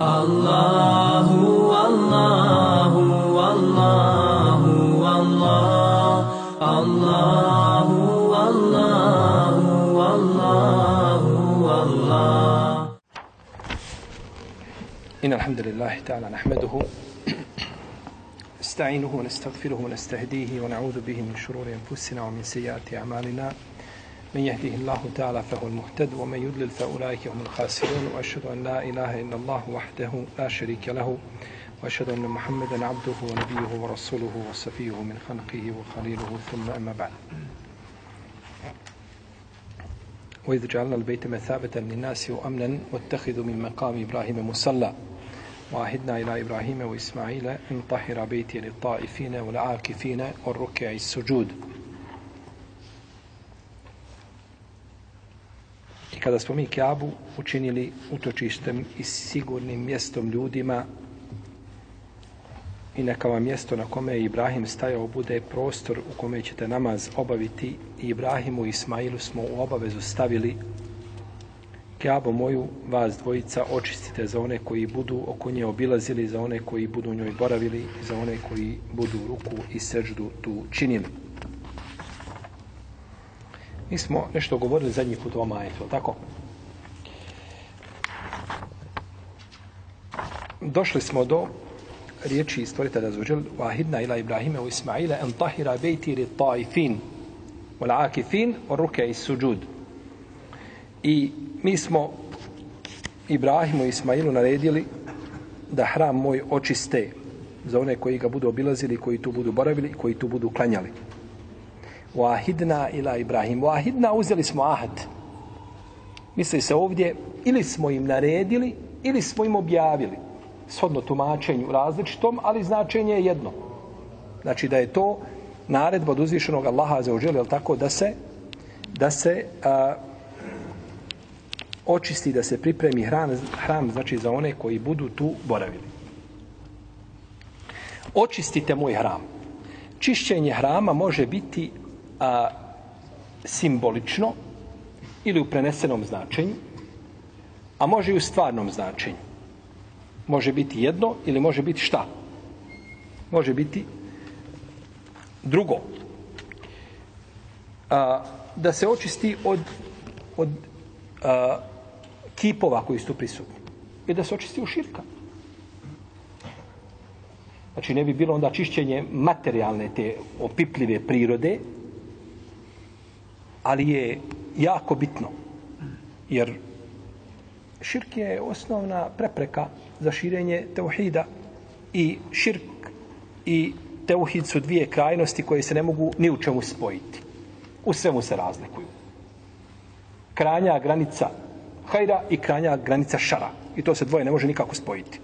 الله والله والله والله الله والله والله والله إن الحمد لله تعالى نحمده نستعينه ونستغفره ونستهديه ونعوذ به من شرور أنفسنا ومن سيئات أعمالنا من يهده الله تعالى فهو المهتد ومن يضلل فأولئك هم الخاسرون وأشهد أن لا إله إلا الله وحده لا شريك له وأشهد أن محمدا عبده ونبيه ورسوله وصفيه من خلقه وخليله ثم أما بعد. وإذ جعلنا البيت مثابة للناس وأمنا واتخذوا من مقام إبراهيم مصلى وعهدنا إلى إبراهيم وإسماعيل أن طهر بيتي للطائفين والعاكفين والركع السجود. I kada smo mi Kjabu učinili utočištem i sigurnim mjestom ljudima i neka vam mjesto na kome je Ibrahim stajao bude prostor u kome ćete namaz obaviti i Ibrahimu i Ismailu smo u obavezu stavili Kjabo moju vas dvojica očistite za one koji budu oko nje obilazili, za one koji budu u njoj boravili za one koji budu ruku i seždu tu činili. Mi smo nešto govorili zadnji put o majetu, tako? Došli smo do riječi stvoritelja Zuđel Vahidna ila Ibrahime u Ismaila en tahira bejti ri taifin wal akifin o ruke i suđud. I mi smo Ibrahimu i Ismailu naredili da hram moj očiste za one koji ga budu obilazili, koji tu budu boravili, koji tu budu klanjali. Wahidna ila Ibrahim. Wahidna uzeli smo ahad. Misli se ovdje, ili smo im naredili, ili smo im objavili. Shodno tumačenju različitom, ali značenje je jedno. Znači da je to naredba od uzvišenog Allaha za oželje, tako da se da se a, očisti, da se pripremi hram, hram, znači za one koji budu tu boravili. Očistite moj hram. Čišćenje hrama može biti a, simbolično ili u prenesenom značenju, a može i u stvarnom značenju. Može biti jedno ili može biti šta? Može biti drugo. A, da se očisti od, od a, kipova koji su tu prisutni. I da se očisti u širka. Znači ne bi bilo onda čišćenje materijalne te opipljive prirode, ali je jako bitno. Jer širk je osnovna prepreka za širenje teuhida i širk i teuhid su dvije krajnosti koje se ne mogu ni u čemu spojiti. U svemu se razlikuju. Kranja granica hajra i kranja granica šara. I to se dvoje ne može nikako spojiti.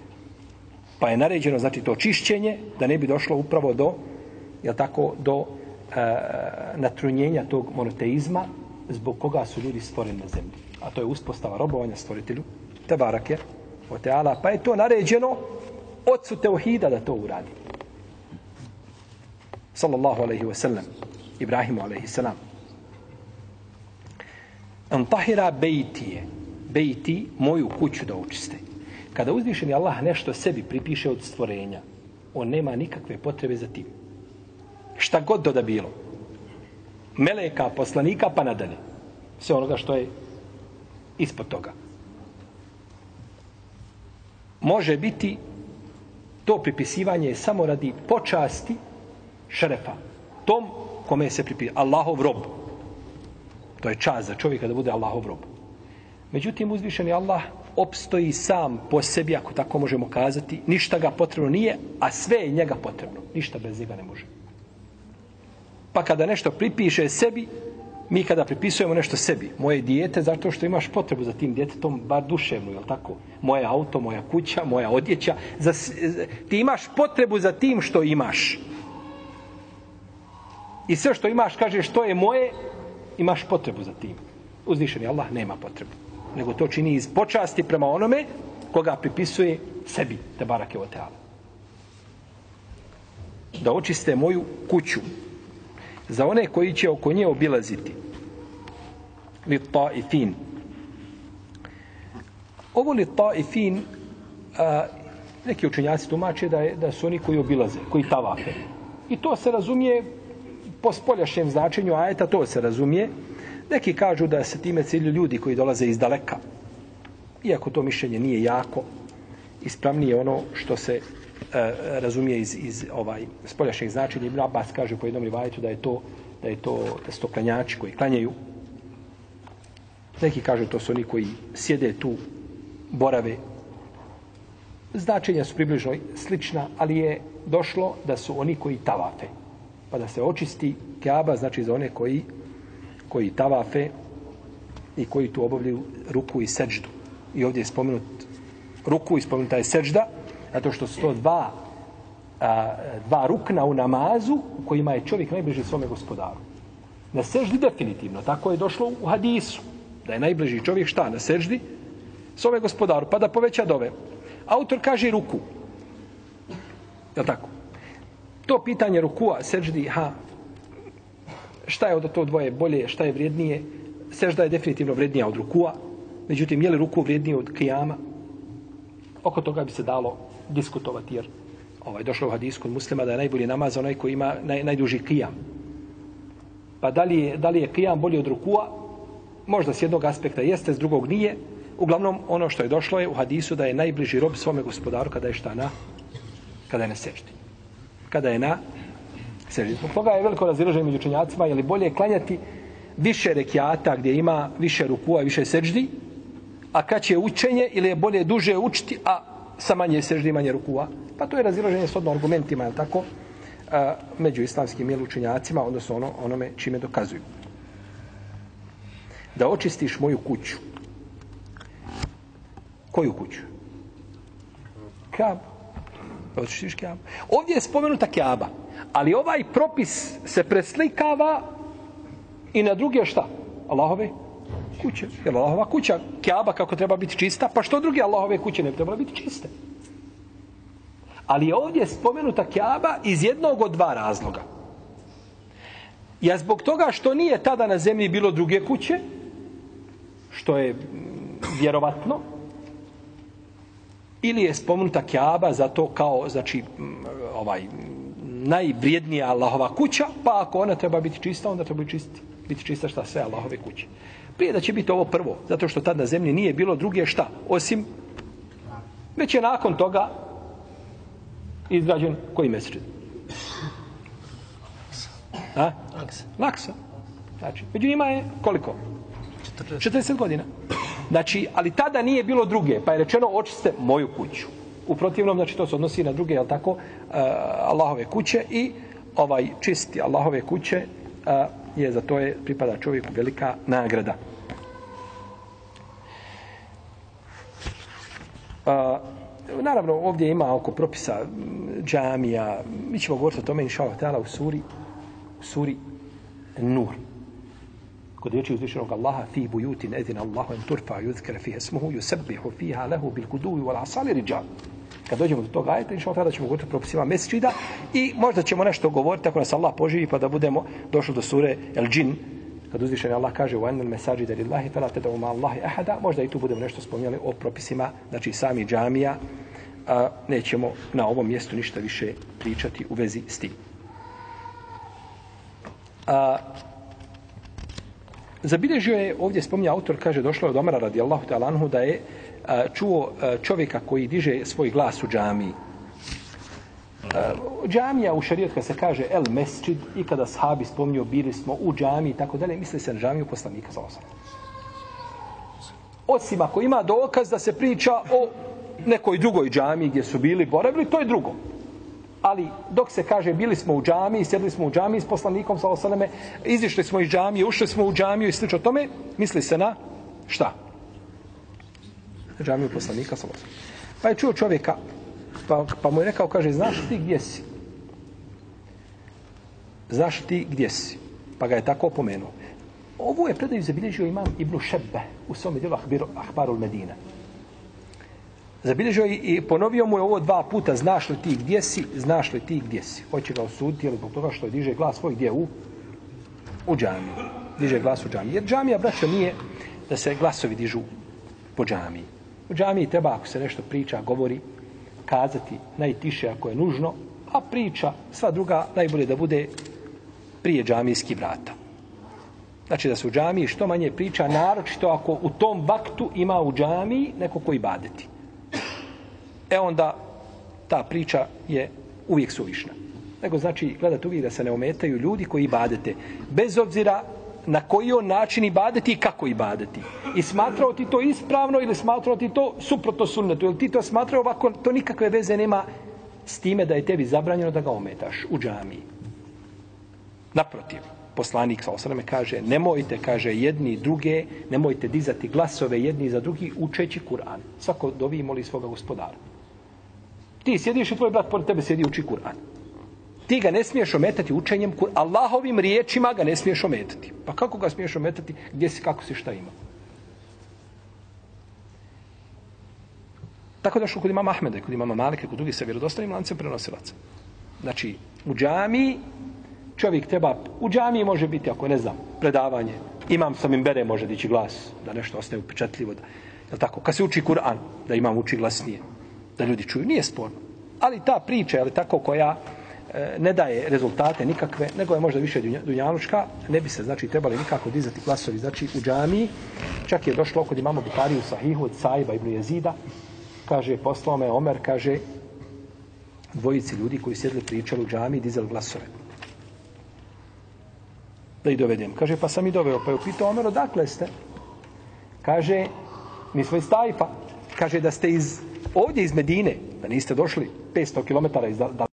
Pa je naređeno, znači, to čišćenje, da ne bi došlo upravo do, je tako, do natrunjenja tog monoteizma zbog koga su ljudi stvoreni na zemlji. A to je uspostava robovanja stvoritelju, te barake, o teala, pa je to naređeno ocu Teuhida da to uradi. Sallallahu alaihi wa sallam, Ibrahimu alaihi sallam. Antahira bejtije, bejti moju kuću da očiste. Kada uzvišeni Allah nešto sebi pripiše od stvorenja, on nema nikakve potrebe za tim. Šta god to da bilo. Meleka, poslanika, pa nadalje. Sve onoga što je ispod toga. Može biti to pripisivanje samo radi počasti šerefa. Tom kome se pripisuje. Allahov rob. To je čast za čovjeka da bude Allahov rob. Međutim, uzvišeni Allah opstoji sam po sebi, ako tako možemo kazati, ništa ga potrebno nije, a sve je njega potrebno. Ništa bez njega ne može. Pa kada nešto pripiše sebi, mi kada pripisujemo nešto sebi, moje dijete, zato što imaš potrebu za tim djetetom, bar duševno, je tako? Moje auto, moja kuća, moja odjeća, za, ti imaš potrebu za tim što imaš. I sve što imaš, kaže što je moje, imaš potrebu za tim. Uzvišeni Allah nema potrebu. Nego to čini iz počasti prema onome koga pripisuje sebi, te barake o teala. Da očiste moju kuću, za one koji će oko nje obilaziti. Li ta'ifin. Ovo li ta'ifin a, neki učenjaci tumače da, je, da su oni koji obilaze, koji tavafe. I to se razumije po spoljašnjem značenju ajeta, to se razumije. Neki kažu da se time cilju ljudi koji dolaze iz daleka. Iako to mišljenje nije jako, ispravnije ono što se e, razumije iz, iz ovaj spoljašnjeg značenja. Ibn Abbas kaže po jednom rivajetu da je to da je to da su to klanjači koji klanjaju. Neki kažu to su oni koji sjede tu, borave. Značenja su približno slična, ali je došlo da su oni koji tavafe. Pa da se očisti Kaaba, znači za one koji koji tavafe i koji tu obavljaju ruku i seđdu. I ovdje je spomenut ruku i spomenuta je seđda, zato što su to dva, a, dva rukna u namazu u kojima je čovjek najbliži svome gospodaru. Na seždi definitivno, tako je došlo u hadisu, da je najbliži čovjek šta na seždi svome gospodaru, pa da poveća dove. Autor kaže ruku. Je tako? To pitanje rukua, seždi, ha, šta je od to dvoje bolje, šta je vrijednije, sežda je definitivno vrijednija od rukua, međutim, je li ruku vrijednije od kijama? oko toga bi se dalo diskutovati jer ovaj došlo u hadisku kod muslima da je najbolji namaz onaj koji ima naj, najduži kijam. Pa da li, je, da li je kijam bolji od rukua? Možda s jednog aspekta jeste, s drugog nije. Uglavnom, ono što je došlo je u hadisu da je najbliži rob svome gospodaru kada je šta na? Kada je na seždi. Kada je na seždi. Zbog toga je veliko razilaženje među učenjacima, je li bolje klanjati više rekiata gdje ima više rukua i više seždi, a kad će učenje ili je bolje duže učiti, a sa manje seždi manje rukua. Pa to je razilaženje s odno argumentima, je tako, a, među islamskim ili učenjacima, odnosno ono, onome čime dokazuju. Da očistiš moju kuću. Koju kuću? Kabu. Da očistiš Kabu. Ovdje je spomenuta kaba, ali ovaj propis se preslikava i na druge šta? Allahove kuće. Jer Allahova kuća, Kaaba kako treba biti čista, pa što druge Allahove kuće ne bi trebala biti čiste? Ali je ovdje spomenuta Kaaba iz jednog od dva razloga. Ja zbog toga što nije tada na zemlji bilo druge kuće, što je vjerovatno, ili je spomenuta Kaaba za to kao, znači, ovaj, najvrijednija Allahova kuća, pa ako ona treba biti čista, onda treba biti, čisti, biti čista šta sve Allahove kuće. Prije da će biti ovo prvo, zato što tad na zemlji nije bilo druge šta, osim, već je nakon toga izgrađen koji mesečin? A? Laksa. Laksa. Znači, među njima je koliko? 40. 40 godina. Znači, ali tada nije bilo druge, pa je rečeno očiste moju kuću. U protivnom, znači, to se odnosi na druge, jel tako, uh, Allahove kuće i ovaj čisti Allahove kuće uh, je za to je pripada čovjeku velika nagrada. A, naravno, ovdje ima oko propisa džamija. Mi ćemo govoriti o tome, inša Allah, u suri, u suri Nur. Kod riječi uzvišenog Allaha, fi bujutin edin Allahu en turfa yuzkara fiha smuhu yusabbihu fiha lahu bil kuduvi wal asali rijal. Kad dođemo do toga ajta, inša tada ćemo govoriti o propisima mesečida i možda ćemo nešto govoriti ako nas Allah poživi pa da budemo došli do sure El Džin, kad uzvišen Allah kaže u anil mesađi da lillahi fela te da uma Allahi ahada, možda i tu budemo nešto spominjali o propisima, znači sami džamija, a, nećemo na ovom mjestu ništa više pričati u vezi s tim. A, zabilježio je, ovdje spominja autor, kaže, došlo je od Omara radijallahu ta'ala anhu da je čuo čovjeka koji diže svoj glas u džamiji. Džamija u šarijetu se kaže el mesčid i kada sahabi spomnio bili smo u džamiji i tako dalje, misli se na džamiju poslanika za osam. Osim ako ima dokaz da se priča o nekoj drugoj džamiji gdje su bili boravili, to je drugo. Ali dok se kaže bili smo u džamiji, sjedli smo u džamiji s poslanikom sa osaleme, izišli smo iz džamije, ušli smo u džamiju i slično tome, misli se na šta? Džamiju poslanika sa Pa je čuo čovjeka, pa, pa mu je rekao, kaže, znaš ti gdje si? Znaš ti gdje si? Pa ga je tako opomenuo. Ovo je predaju zabilježio imam Ibnu Šebbe u svom djelu Ahbarul Medina. Zabilježio i ponovio mu je ovo dva puta, znaš li ti gdje si, znaš li ti gdje si. Hoće ga osuditi, ali zbog toga što je diže glas svoj gdje u, u džamiju. Diže glas u džamiji. Jer džamija, braćo, nije da se glasovi dižu po džamiji U džamiji treba, ako se nešto priča, govori, kazati najtiše ako je nužno, a priča, sva druga, najbolje da bude prije džamijski vrata. Znači da se u džamiji što manje priča, naročito ako u tom vaktu ima u džamiji neko koji badeti. E onda ta priča je uvijek suvišna. Nego znači gledati uvijek da se ne ometaju ljudi koji badete. Bez obzira na koji on način ibadeti i kako ibadeti. I smatrao ti to ispravno ili smatrao ti to suprotno sunnetu. Ili ti to smatrao ovako, to nikakve veze nema s time da je tebi zabranjeno da ga ometaš u džamiji. Naprotiv, poslanik sa osrame kaže, nemojte, kaže, jedni druge, nemojte dizati glasove jedni za drugi učeći Kur'an. Svako dovi moli svoga gospodara. Ti sjediš i tvoj brat pored tebe sjedi uči Kur'an. Ti ga ne smiješ ometati učenjem kur Allahovim riječima ga ne smiješ ometati. Pa kako ga smiješ ometati? Gdje si, kako si, šta ima? Tako da što kod imama Ahmeda, kod imama Malika, kod drugih sa vjerodostanim lancem prenosilaca. Znači, u džami čovjek treba, u džami može biti, ako ne znam, predavanje, imam sa bere može dići glas, da nešto ostane upečatljivo. Da, je tako? Kad se uči Kur'an, da imam uči glasnije, da ljudi čuju, nije sporno. Ali ta priča, ali tako koja E, ne daje rezultate nikakve, nego je možda više dunjalučka, ne bi se, znači, trebali nikako dizati glasovi. Znači, u džamiji. čak je došlo kod imamo u Sahihu od Saiba ibn Jezida, kaže, poslao me Omer, kaže, dvojici ljudi koji sjedli pričali u džamiji, dizali glasove. Da ih dovedem. Kaže, pa sam i doveo. Pa je upitao Omer, odakle ste? Kaže, mi smo iz Tajfa. Kaže, da ste iz, ovdje iz Medine, da niste došli 500 km iz da,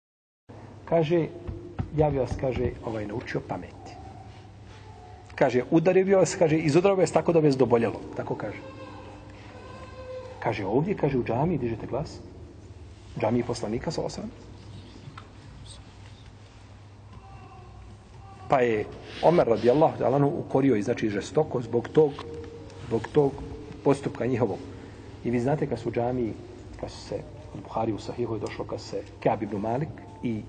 Kaže, ja bi vas, kaže, ovaj, naučio pameti. Kaže, udario bi vas, kaže, izudrao bi vas tako da bi vas doboljelo. Tako kaže. Kaže ovdje, kaže u džami, dižete glas. U džami poslanika sa osam. Pa je Omer radijallahu talanu ukorio i znači žestoko zbog tog, zbog tog postupka njihovog. I vi znate kad su džami, kad su se od Buhari u Sahihu je došlo kad se Kjab ibn Malik i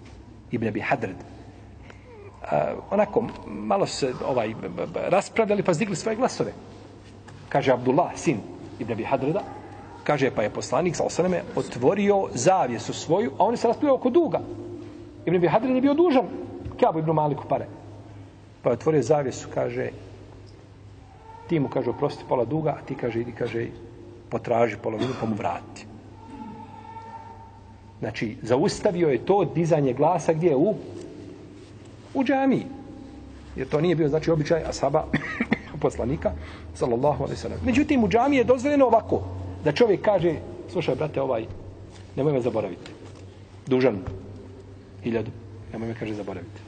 Ibn Abi Hadred uh, onako malo se ovaj raspravljali pa zdigli svoje glasove. Kaže Abdullah, sin Ibn Abi Hadreda, Kaže, pa je poslanik sa osaname otvorio zavjesu svoju, a oni se raspravljaju oko duga. Ibn Abi Hadred je bio dužan Kjabu Ibn Maliku pare. Pa je otvorio zavjesu, kaže, ti mu kaže, oprosti pola duga, a ti kaže, idi, kaže, potraži polovinu, pa mu vrati. Znači, zaustavio je to dizanje glasa gdje u u džamiji. Jer to nije bio, znači, običaj asaba poslanika, sallallahu alaihi sallam. Međutim, u džamiji je dozvoljeno ovako, da čovjek kaže, slušaj, brate, ovaj, nemoj me zaboraviti. Dužan, hiljadu, nemoj me, kaže, zaboraviti.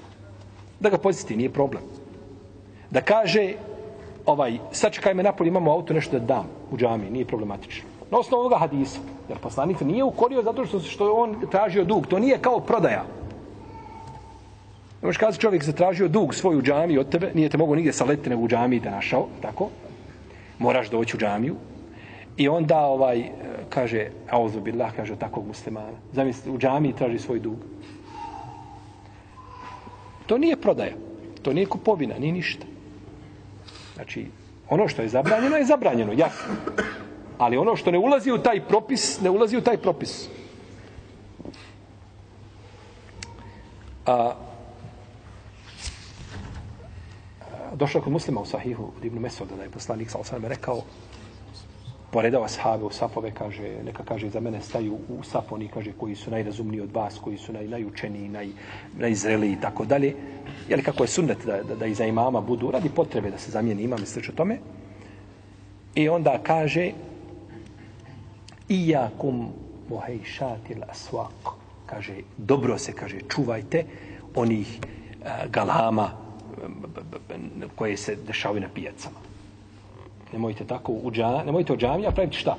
Da ga posjeti, nije problem. Da kaže, ovaj, sačekaj me napolje, imamo auto, nešto da dam u džami, nije problematično. Na osnovu ovoga hadisa, jer poslanik nije ukorio zato što, što on tražio dug, to nije kao prodaja. Možeš kazati čovjek zatražio dug svoju džamiju od tebe, nije te mogo nigdje saleti nego u džamiji da našao, tako? Moraš doći u džamiju, I onda ovaj kaže auzu billah kaže takvog muslimana. Zamisli u džamiji traži svoj dug. To nije prodaja. To nije kupovina, ni ništa. Znači, ono što je zabranjeno je zabranjeno, jasno. Ali ono što ne ulazi u taj propis, ne ulazi u taj propis. A, došao kod muslima u sahihu od Ibnu Mesoda da je poslanik sa osam rekao poredao ashabe u safove, kaže, neka kaže, za mene staju u saf oni, kaže, koji su najrazumniji od vas, koji su naj, najučeniji, naj, najzreliji i tako dalje. Jel kako je sunnet da, da, da iza imama budu radi potrebe da se zamijeni imam i sliče tome. I onda kaže, ijakum muhejšatil aswaq, kaže, dobro se, kaže, čuvajte onih eh, galama eh, koje se dešavaju na pijacama. Nemojte tako u džamija, nemojte u džami, a praviti šta?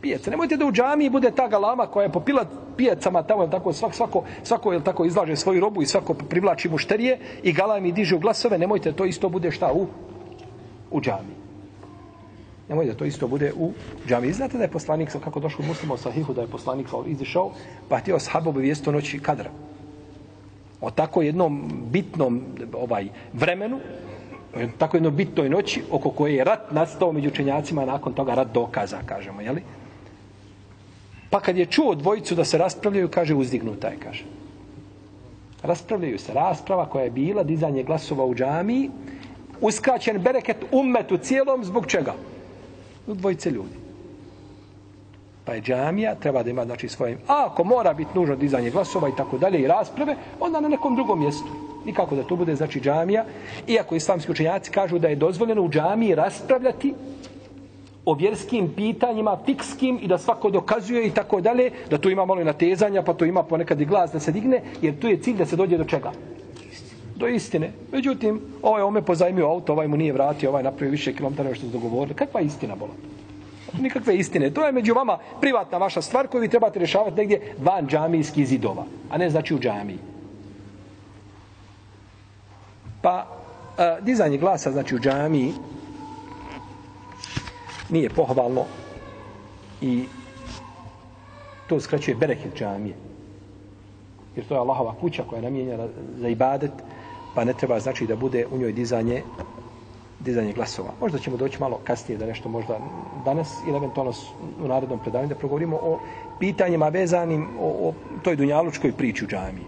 Pijaca. Nemojte da u džamiji bude ta galama koja je popila pijacama tamo, je tako, svak, svako, svako je tako izlaže svoju robu i svako privlači mušterije i galami diže u glasove, nemojte to isto bude šta u, u džamiji. Nemoj da to isto bude u džami. Znate da je poslanik, kako došao u muslima u sahihu, da je poslanik izišao, pa htio sahabovi vijesto noći kadra. O tako jednom bitnom ovaj vremenu, tako jedno bitnoj noći oko koje je rat nastao među učenjacima nakon toga rat dokaza, kažemo, jeli? Pa kad je čuo dvojicu da se raspravljaju, kaže uzdignuta je, kaže. Raspravljaju se. Rasprava koja je bila, dizanje glasova u džamiji, uskraćen bereket ummetu cijelom, zbog čega? Dvojice ljudi. Pa je džamija, treba da ima znači, svoje... A ako mora biti nužno dizanje glasova i tako dalje i rasprave, onda na nekom drugom mjestu. Nikako da to bude znači džamija. Iako islamski učenjaci kažu da je dozvoljeno u džamiji raspravljati o vjerskim pitanjima, fikskim i da svako dokazuje i tako dalje, da tu ima malo i natezanja, pa to ima ponekad i glas da se digne, jer tu je cilj da se dođe do čega? Do istine. Međutim, ovaj ome pozajmio auto, ovaj mu nije vratio, ovaj napravio više kilometara što su dogovorili. Kakva je istina, bola? Nikakve istine. To je među vama privatna vaša stvar koju vi trebate rješavati negdje van džamijskih zidova, a ne znači u džamiji. Pa, a, dizanje glasa, znači u džamiji, nije pohvalno i to skraćuje bereket džamije. Jer to je Allahova kuća koja je namijenjena za ibadet, pa ne treba znači da bude u njoj dizanje dizanje glasova. Možda ćemo doći malo kasnije da nešto možda danas ili eventualno u narednom predavanju da progovorimo o pitanjima vezanim o, o toj dunjalučkoj priči u džamiji.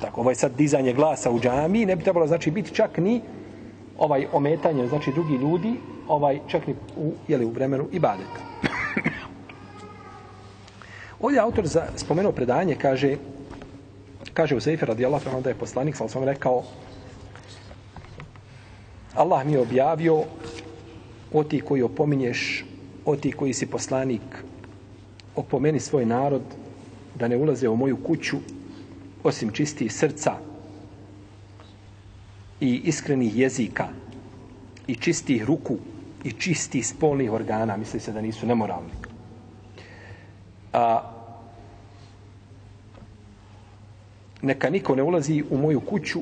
Tako, ovo je sad dizanje glasa u džamiji, ne bi trebalo znači biti čak ni ovaj ometanje, znači drugi ljudi, ovaj čak ni u, jeli, u vremenu i badeta. Ovdje autor za, spomenuo predanje, kaže, kaže u radijallahu anhu da je poslanik, sallallahu sam rekao, Allah mi je objavio o ti koji opominješ, o ti koji si poslanik, opomeni svoj narod da ne ulaze u moju kuću osim čistih srca i iskrenih jezika i čistih ruku i čistih spolnih organa, misli se da nisu nemoralni. A, neka niko ne ulazi u moju kuću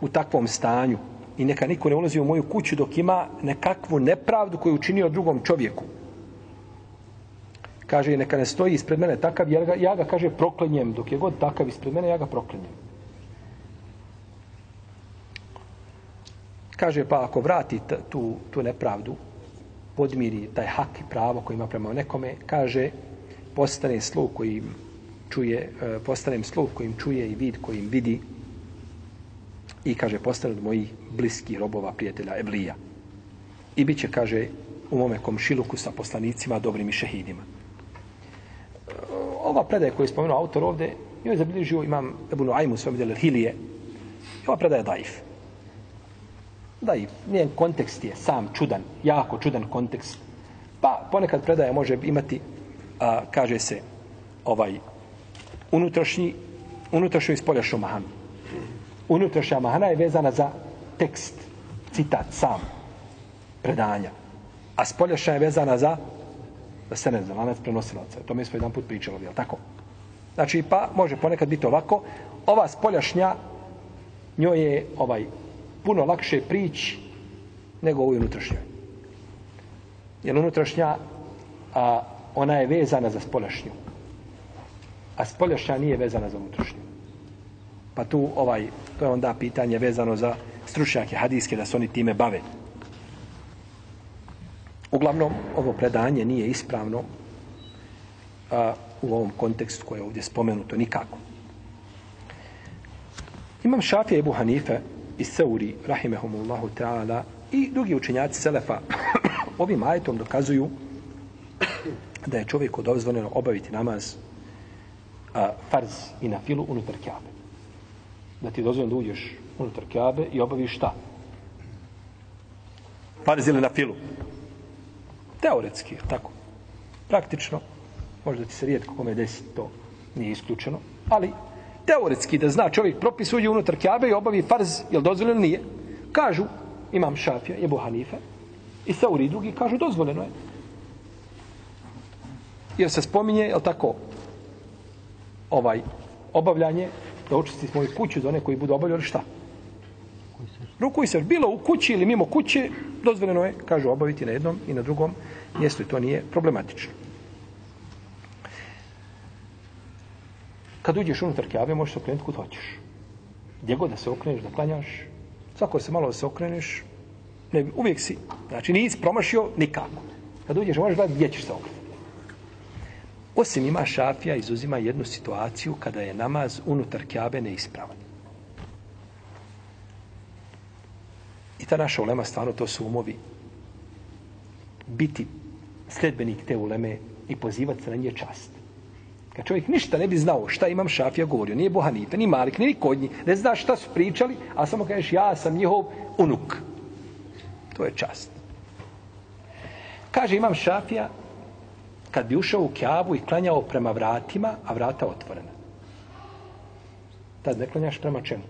u takvom stanju i neka niko ne ulazi u moju kuću dok ima nekakvu nepravdu koju učinio drugom čovjeku. Kaže, neka ne stoji ispred mene takav, ja ga, ja ga kaže, proklenjem. Dok je god takav ispred mene, ja ga proklenjem. Kaže, pa ako vrati tu, tu nepravdu, podmiri taj hak i pravo koji ima prema nekome, kaže, postane sluh koji čuje, e, postanem sluh kojim čuje i vid kojim vidi i kaže, postane od mojih bliskih robova, prijatelja, Evlija. I bit će, kaže, u mome komšiluku sa poslanicima, dobrim i šehidima. E, ova predaja koju je spomenuo autor ovde, joj je zabilježio, imam Ebu Nuaymu, svojom djelu Hilije, i ova predaja je daif. Daif. Njen kontekst je sam čudan, jako čudan kontekst. Pa ponekad predaja može imati, a, kaže se, ovaj, unutrašnji, unutrašnju i spoljašnju mahanu. Unutrašnja mahana je vezana za tekst, citat, sam, predanja. A spoljašnja je vezana za da se ne zna, lanac prenosilaca. To mi smo jedan put pričali, je tako? Znači, pa može ponekad biti ovako. Ova spoljašnja, njoj je ovaj puno lakše prići nego ovoj unutrašnjoj. Jer unutrašnja, a, ona je vezana za spoljašnju. A spoljašnja nije vezana za unutrašnju. Pa tu, ovaj, to je onda pitanje vezano za stručnjake hadijske, da se oni time bave. Uglavnom, ovo predanje nije ispravno a, u ovom kontekstu koje je ovdje spomenuto nikako. Imam Šafija Ebu Hanife i Seuri, rahimehumullahu ta'ala, i drugi učenjaci Selefa ovim ajetom dokazuju da je čovjek dozvoljeno obaviti namaz a, farz i na filu unutar kjabe. Da ti dozvoljeno da uđeš unutar kjabe i obaviš šta? Farz ili na filu? Teoretski, tako. Praktično, možda ti se rijetko kome desi to nije isključeno, ali teoretski da zna čovjek propis uđe unutar kjabe i obavi farz, je li dozvoljeno? Nije. Kažu, imam šafija, je Hanife, i Sauri drugi kažu, dozvoljeno je. Jer se spominje, je tako, ovaj, obavljanje, da očisti moju kuću za one koji budu obavljali šta? Ruku i se bilo u kući ili mimo kuće, dozvoljeno je, kažu, obaviti na jednom i na drugom mjestu i to nije problematično. Kad uđeš unutar kjave, možeš se okrenuti kod hoćeš. Gdje god da se okreneš, da klanjaš, svako se malo da se okreneš, ne, uvijek si, znači nisi promašio nikako. Kad uđeš, možeš gledati gdje ćeš se okrenuti. Osim ima šafija izuzima jednu situaciju kada je namaz unutar kjabe neispravan. I ta naša ulema stvarno to su umovi biti sledbenik te uleme i pozivati se na nje čast. Kad čovjek ništa ne bi znao šta imam šafija govorio, nije Bohanita, ni Malik, ni Kodnji, ne zna šta su pričali, a samo kažeš ja sam njihov unuk. To je čast. Kaže imam šafija, kad bi ušao u kjavu i klanjao prema vratima, a vrata otvorena. Tad ne klanjaš prema čemu?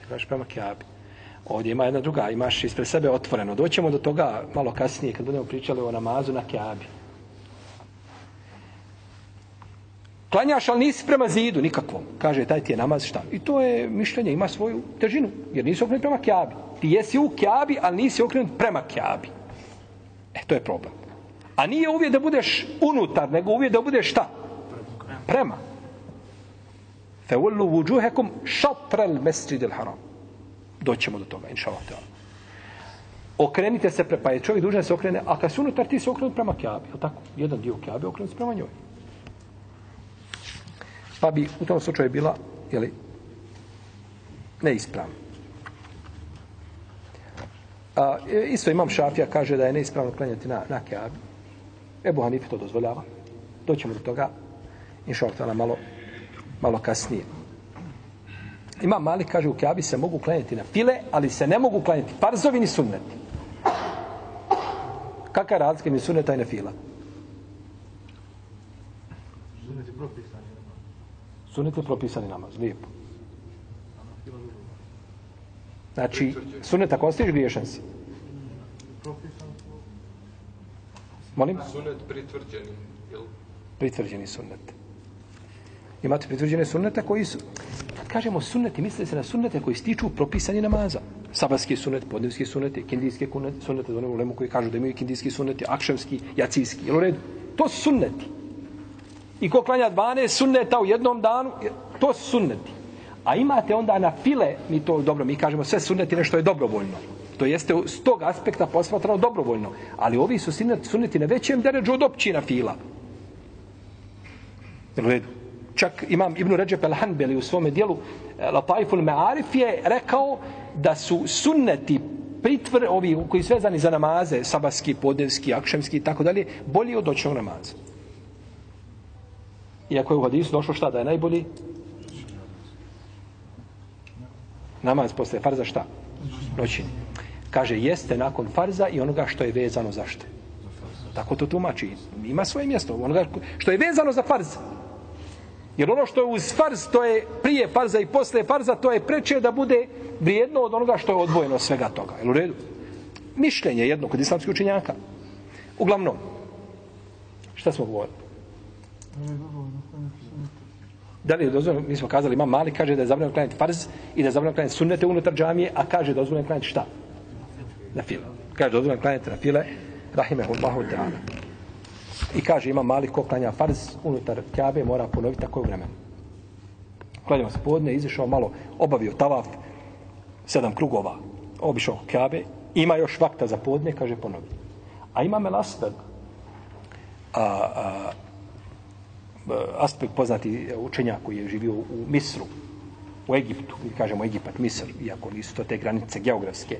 Ne klanjaš prema kjavi. Ovdje ima jedna druga, imaš ispred sebe otvoreno. Doćemo do toga malo kasnije kad budemo pričali o namazu na kjabi. Klanjaš, ali nisi prema zidu, nikakvom. Kaže, taj ti je namaz šta? I to je mišljenje, ima svoju težinu, jer nisi okrenut prema kjabi. Ti jesi u kjabi, ali nisi okrenut prema kjabi. E, to je problem. A nije uvijek da budeš unutar, nego uvijek da budeš šta? Prema. Feullu vuđuhekum šatrel mesridil haram. Doćemo do toga, inša Allah. Okrenite se, pre, pa je čovjek dužan se okrene, a kad se unutar ti se okrenu prema kjabi, je tako? Jedan dio kjabi okrenu se prema njoj. Pa bi u tom slučaju bila, jeli, neispravna. A, isto imam šafija, kaže da je neispravno klanjati na, na kjabi. Ebu Hanife to dozvoljava. Doćemo do toga, inša Allah, malo, malo kasnije. Ima mali, kaže, u kjabi se mogu klanjati na file, ali se ne mogu klanjati farzovi ni sunneti. Kakva je razlika mi sunneta i na fila? Sunnet je propisani namaz. Sunnet je propisani namaz, lijepo. Znači, sunnet ako ostaviš griješan si. Propisan su Molim? Sunet pritvrđeni, jel? Pritvrđeni sunnet. Imate pritvrđene sunnete koji su... Kad kažemo sunneti, misli se na sunnete koji stiču propisani namaza. Sabatski sunnet, podnevski sunnet, kindijski sunnete, za onom ulemu koji kažu da imaju kindijski sunneti, akševski, jacijski. Jel u redu? To su sunneti. I ko klanja 12 sunneta u jednom danu, to su sunneti. A imate onda na file, mi to dobro, mi kažemo sve sunneti nešto je dobrovoljno. To jeste s tog aspekta posmatrano dobrovoljno. Ali ovi su sunneti na većem deređu od općina fila. Jel u redu? Čak imam Ibnu Ređep el Hanbeli u svome dijelu eh, Lataiful Me'arif je rekao da su sunneti pritvr, ovi koji su vezani za namaze, sabaski, podevski, akšemski i tako dalje, bolji od noćnog namaza. Iako je u hadisu došlo šta da je najbolji? Namaz posle farza šta? Noćini. Kaže, jeste nakon farza i onoga što je vezano za što? Tako to tumači. Ima svoje mjesto. Onoga što je vezano za farz. Jer ono što je uz farz, to je prije farza i posle farza, to je preče da bude vrijedno od onoga što je odvojeno od svega toga. Jel u redu? Mišljenje jedno kod islamskih učenjaka. Uglavnom, šta smo govorili? Da li je dozvoljeno, mi smo kazali, imam mali, kaže da je zabranjeno klanjati farz i da je zabranjeno klanjati sunnete unutar džamije, a kaže da je dozvoljeno klanjati šta? Na file. Kaže dozvoljeno klanjati na file, rahimehullahu ta'ala. I kaže, ima mali ko klanja farz unutar kjabe, mora ponoviti tako je vremenu. Klanjao se podne, izišao malo, obavio tavaf, sedam krugova, obišao kjabe, ima još vakta za podne, kaže ponovi. A ima melasved, a, a, aspekt poznati učenjak koji je živio u Misru, u Egiptu, ili kažemo Egipat, Misr, iako nisu to te granice geografske,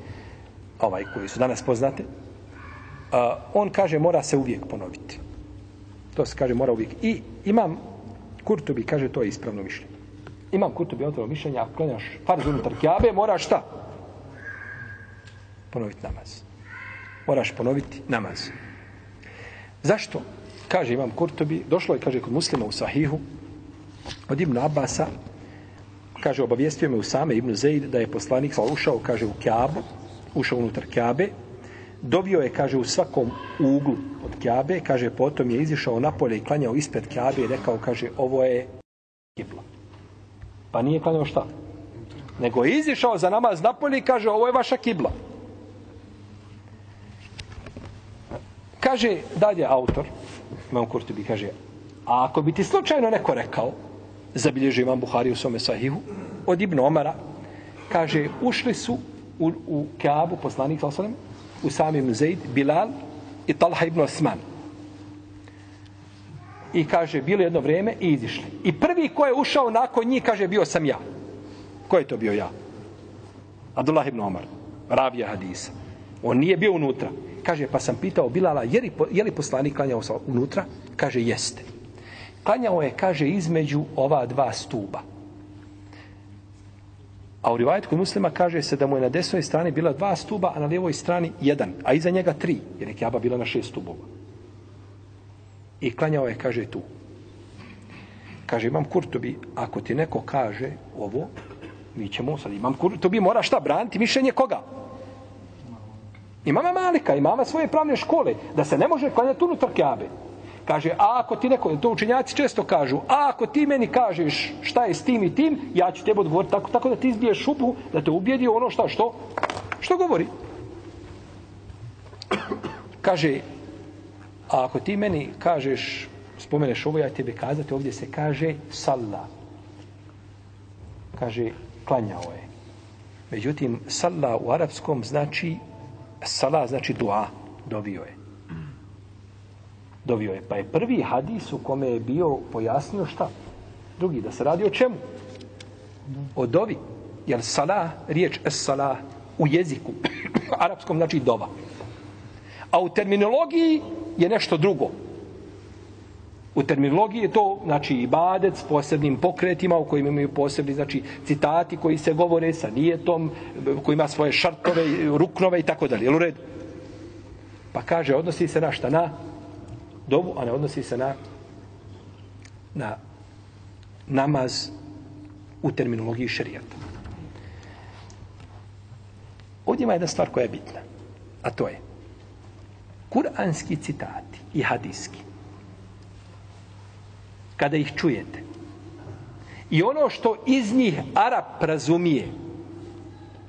ovaj, koji su danas poznate, a, on kaže mora se uvijek ponoviti. To se kaže mora uvijek. I imam Kurtubi, kaže to je ispravno mišljenje. Imam Kurtubi otvorno mišljenje, ako klanjaš farz unutar kjabe, moraš šta? Ponoviti namaz. Moraš ponoviti namaz. Zašto? Kaže imam Kurtubi, došlo je, kaže, kod muslima u Sahihu, od Ibn Abasa, kaže, obavijestio me u same Ibn Zeid da je poslanik pa ušao, kaže, u Kjabu, ušao unutar Kjabe, dobio je, kaže, u svakom uglu od Kjabe, kaže, potom je izišao napolje i klanjao ispred Kjabe i rekao, kaže, ovo je kibla. Pa nije klanjao šta? Nego je izišao za namaz napolje i kaže, ovo je vaša kibla. Kaže dalje autor, Imam Kurtubi, kaže, a ako bi ti slučajno neko rekao, zabilježi Imam Buhari u svome sahihu, od Ibn Omara, kaže, ušli su u, u Kaabu, poslanik, sallam, u samim Zaid, Bilal i Talha ibn Osman. I kaže, bilo jedno vrijeme i izišli. I prvi ko je ušao nakon njih, kaže, bio sam ja. Ko je to bio ja? Abdullah ibn Omar, ravija hadisa. On nije bio unutra. Kaže, pa sam pitao Bilala, je li, je li poslanik klanjao unutra? Kaže, jeste. Klanjao je, kaže, između ova dva stuba. A u rivajetu kod muslima kaže se da mu je na desnoj strani bila dva stuba, a na lijevoj strani jedan, a iza njega tri, jer je Kjaba bila na šest stubova. I klanjao je, kaže, tu. Kaže, imam Kurtobi, ako ti neko kaže ovo, mi ćemo sad, imam Kurtobi, mora šta, braniti mišljenje koga? Imama Malika, imama svoje pravne škole, da se ne može klanjati unutar Kjabe. Kaže, a ako ti neko, to učenjaci često kažu, a ako ti meni kažeš šta je s tim i tim, ja ću tebe odgovoriti tako, tako da ti izbiješ šupu, da te ubijedi ono šta, što? Što govori? Kaže, a ako ti meni kažeš, spomeneš ovo, ja tebe kazati, ovdje se kaže salla. Kaže, klanjao je. Međutim, salla u arapskom znači, sala znači dua, dovio je dovio je. Pa je prvi hadis u kome je bio pojasnio šta? Drugi, da se radi o čemu? O dovi. Jer salah, riječ es salah u jeziku, arapskom znači dova. A u terminologiji je nešto drugo. U terminologiji je to, znači, ibadet s posebnim pokretima u kojima imaju posebni, znači, citati koji se govore sa nijetom, koji ima svoje šartove, ruknove i tako dalje. Jel u redu? Pa kaže, odnosi se na šta? Na dovu, a ne odnosi se na na namaz u terminologiji šerijata. Ovdje ima jedna stvar koja je bitna, a to je kuranski citati i hadijski. Kada ih čujete i ono što iz njih Arab razumije,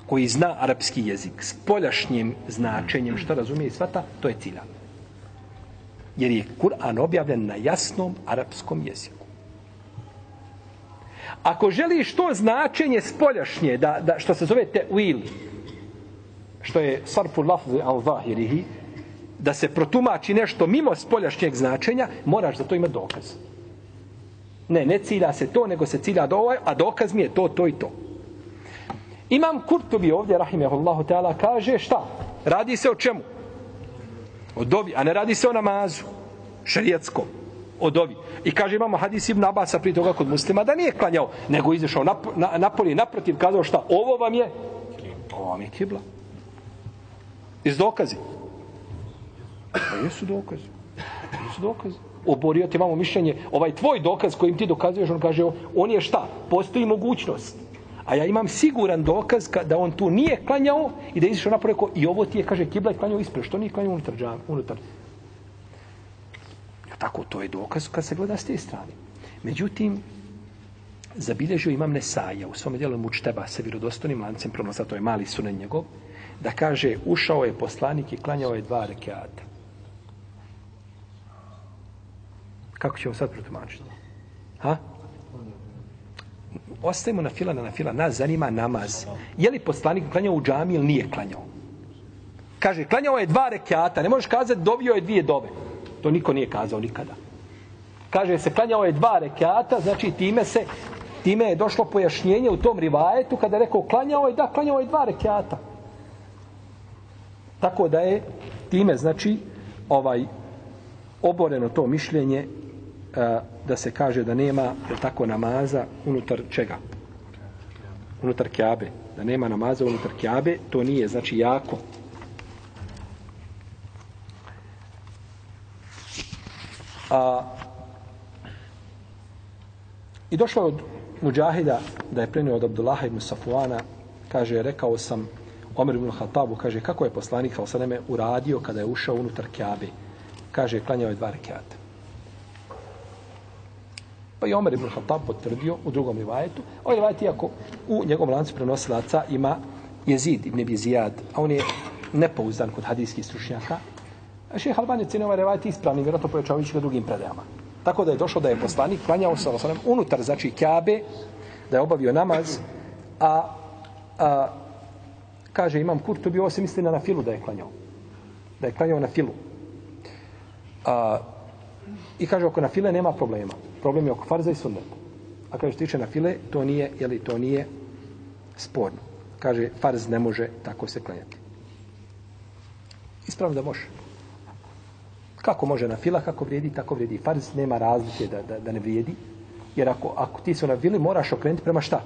koji zna arapski jezik s poljašnjim značenjem što razumije i svata, to je ciljano jer je Kur'an objavljen na jasnom arapskom jeziku. Ako želiš to značenje spoljašnje, da, da, što se zove te'wil, što je sarfu lafzi al zahirihi, da se protumači nešto mimo spoljašnjeg značenja, moraš za to imati dokaz. Ne, ne cilja se to, nego se cilja do ovaj, a dokaz mi je to, to i to. Imam Kurtobi ovdje, rahimehullahu ta'ala, kaže šta? Radi se o čemu? O dovi, a ne radi se o namazu. Šarijetskom. O dovi. I kaže imamo hadis Ibn Abasa prije toga kod muslima da nije klanjao, nego izašao nap, na, napolje naprotiv, kazao šta? Ovo vam je? Ovo vam je kibla. Iz dokazi. Pa jesu dokazi. Jesu dokazi. Oborio ti imamo mišljenje, ovaj tvoj dokaz kojim ti dokazuješ, on kaže, on je šta? Postoji mogućnost. A ja imam siguran dokaz da on tu nije klanjao i da je izišao napore i ovo ti je, kaže, kibla je klanjao ispred. Što nije klanjao unutar džama, unutar? Ja, tako, to je dokaz kad se gleda s te strane. Međutim, zabilježio imam Nesaja u svom dijelu Mučteba sa vjerodostonim lancem pronosa, to je mali sunen njegov, da kaže, ušao je poslanik i klanjao je dva rekiata. Kako ćemo sad protumačiti? Ha? Ostajemo na fila na fila, nas zanima namaz. Je li poslanik klanjao u džami ili nije klanjao? Kaže, klanjao je dva rekiata, ne možeš kazati dobio je dvije dobe. To niko nije kazao nikada. Kaže se, klanjao je dva rekiata, znači time se, time je došlo pojašnjenje u tom rivajetu kada je rekao klanjao je, da, klanjao je dva rekiata. Tako da je time, znači, ovaj oboreno to mišljenje da se kaže da nema je tako namaza unutar čega? Unutar Kjabe. Da nema namaza unutar Kjabe, to nije znači jako. A, I došlo od Mujahida da je prenio od Abdullaha ibn Safuana, kaže, rekao sam Omer ibn Hatabu, kaže, kako je poslanik Salsaneme uradio kada je ušao unutar Kjabe? Kaže, klanjao je dva rekiata. Pa i Omer ibn Khattab potvrdio u drugom rivajetu. Ovaj rivajet, iako u njegovom lancu prenosilaca ima Jezid ibn Bizijad, a on je nepouzdan kod hadijskih stručnjaka, a šeha Alban je cijenio ovaj rivajet ispravni, vjerojatno povećavajući ga drugim predajama. Tako da je došlo da je poslanik klanjao sa Osanem unutar, znači Kjabe, da je obavio namaz, a, a kaže imam Kurtobi, ovo se misli na filu da je klanjao. Da je klanjao na filu. A, I kaže, oko na file nema problema. Problem je oko farza i sunneta. A kaže, što tiče na file, to nije, jeli, to nije sporno. Kaže, farz ne može tako se klanjati. Ispravno da može. Kako može na fila, kako vrijedi, tako vrijedi. Farz nema razlike da, da, da ne vrijedi. Jer ako, ako ti su na fili, moraš okrenuti prema šta?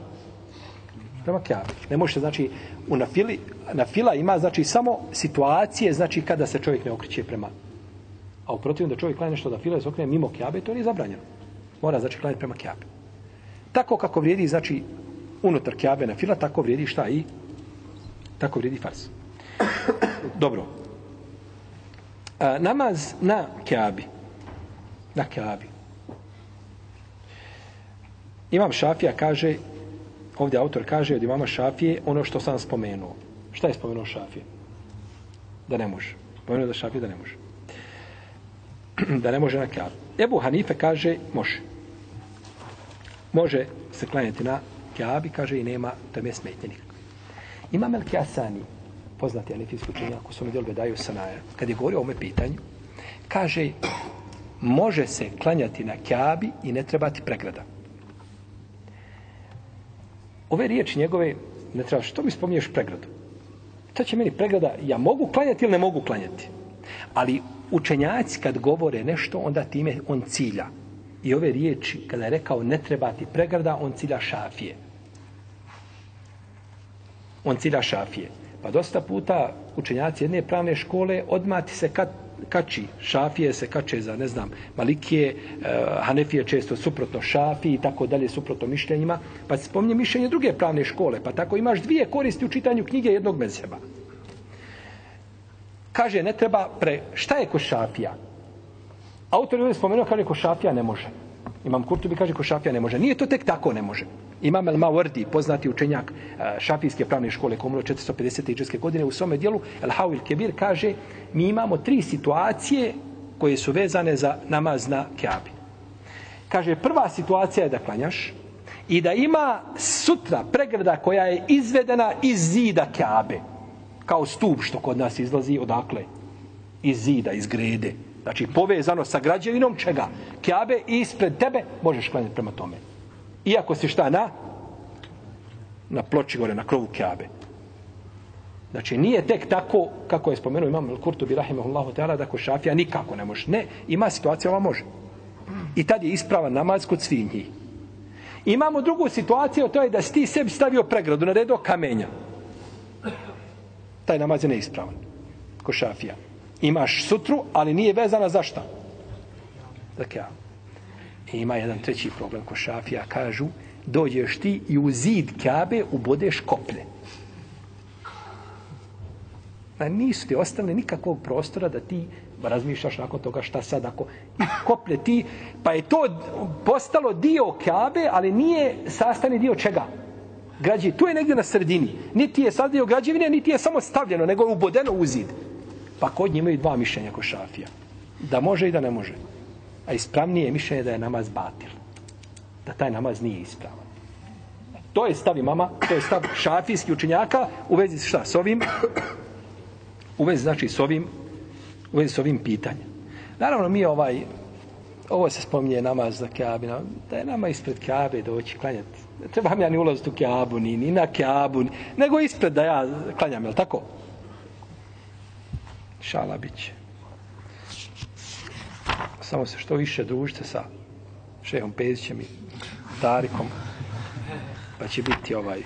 Prema kjavi. Ne možeš, znači, u na, fili, na fila ima, znači, samo situacije, znači, kada se čovjek ne okreće prema. A u protivnom da čovjek klanja nešto da fila se okrene mimo kjabe, to nije zabranjeno. Mora, znači, klanjati prema kjabe. Tako kako vrijedi, znači, unutar kjabe na fila, tako vrijedi šta i tako vrijedi fars. Dobro. A, namaz na kjabi. Na kjabi. Imam Šafija kaže, ovdje autor kaže od imama Šafije ono što sam spomenuo. Šta je spomenuo Šafije? Da ne može. Spomenuo da Šafije da ne može. da ne može na kjabi. Ebu Hanife kaže, može. Može se klanjati na kjabi, kaže, i nema tome smetnje nikakve. Imam El Kjasani, poznati anefijski učenjak, u mi dijelu Bedaju Sanaja, kad je govorio o ome pitanju, kaže, može se klanjati na kjabi i ne trebati pregrada. Ove riječi njegove, ne treba, što mi spominješ pregradu? To će meni pregrada, ja mogu klanjati ili ne mogu klanjati? Ali učenjaci kad govore nešto, onda time on cilja. I ove riječi, kada je rekao ne treba ti pregrada, on cilja šafije. On cilja šafije. Pa dosta puta učenjaci jedne pravne škole odmati se kad, kači. Šafije se kače za, ne znam, Malikije, e, Hanefije često suprotno šafiji i tako dalje, suprotno mišljenjima. Pa se spominje mišljenje druge pravne škole. Pa tako imaš dvije koristi u čitanju knjige jednog mezheba. Kaže, ne treba pre... Šta je ko šafija? Autor je spomenuo, kaže, ko šafija ne može. Imam Kurtubi kaže, ko šafija ne može. Nije to tek tako ne može. Imam El Mawardi, poznati učenjak e, šafijske pravne škole, komulo 450. iđeske godine, u svome dijelu, El Hawil Kebir kaže, mi imamo tri situacije koje su vezane za namaz na Keabi. Kaže, prva situacija je da klanjaš i da ima sutra pregrada koja je izvedena iz zida Keabe. Kao stup što kod nas izlazi odakle? Iz zida, iz grede. Znači, povezano sa građevinom čega? Kjabe i ispred tebe možeš klanjati prema tome. Iako si šta na? Na ploči gore, na krovu Kjabe. Znači, nije tek tako, kako je spomenuo imam Kurtubi Rahimahullahu Teala, da ko šafija nikako ne može. Ne, ima situacija, ova može. I tad je ispravan namaz kod svinji. Imamo drugu situaciju, to je da si ti sebi stavio pregradu, naredo kamenja. Taj namaz je neispravan. Ko šafija imaš sutru, ali nije vezana za šta? Dakle, ja. I ima jedan treći problem ko šafija, kažu, dođeš ti i u zid kabe ubodeš koplje. A nisu ti ostavili nikakvog prostora da ti razmišljaš nakon toga šta sad ako i koplje ti, pa je to postalo dio kabe, ali nije sastani dio čega? Građe, tu je negdje na sredini. Niti je sad dio građevine, niti je samo stavljeno, nego je ubodeno u zid. Pa kod njih imaju dva mišljenja kod šafija. Da može i da ne može. A ispravnije je mišljenje da je namaz batil. Da taj namaz nije ispravan. To je stav mama, to je stav šafijski učenjaka u vezi šta? S ovim, u vezi znači s ovim, u vezi s ovim pitanjem. Naravno mi ovaj, ovo se spominje namaz za Kaabi, da je nama ispred Kaabe doći klanjati. Ne trebam ja ni ulaziti u Kaabu, ni, ni na Kaabu, ni, nego ispred da ja klanjam, je tako? Šala bit će. Samo se što više družite sa šehom Pezićem i Tarikom, pa će biti ovaj,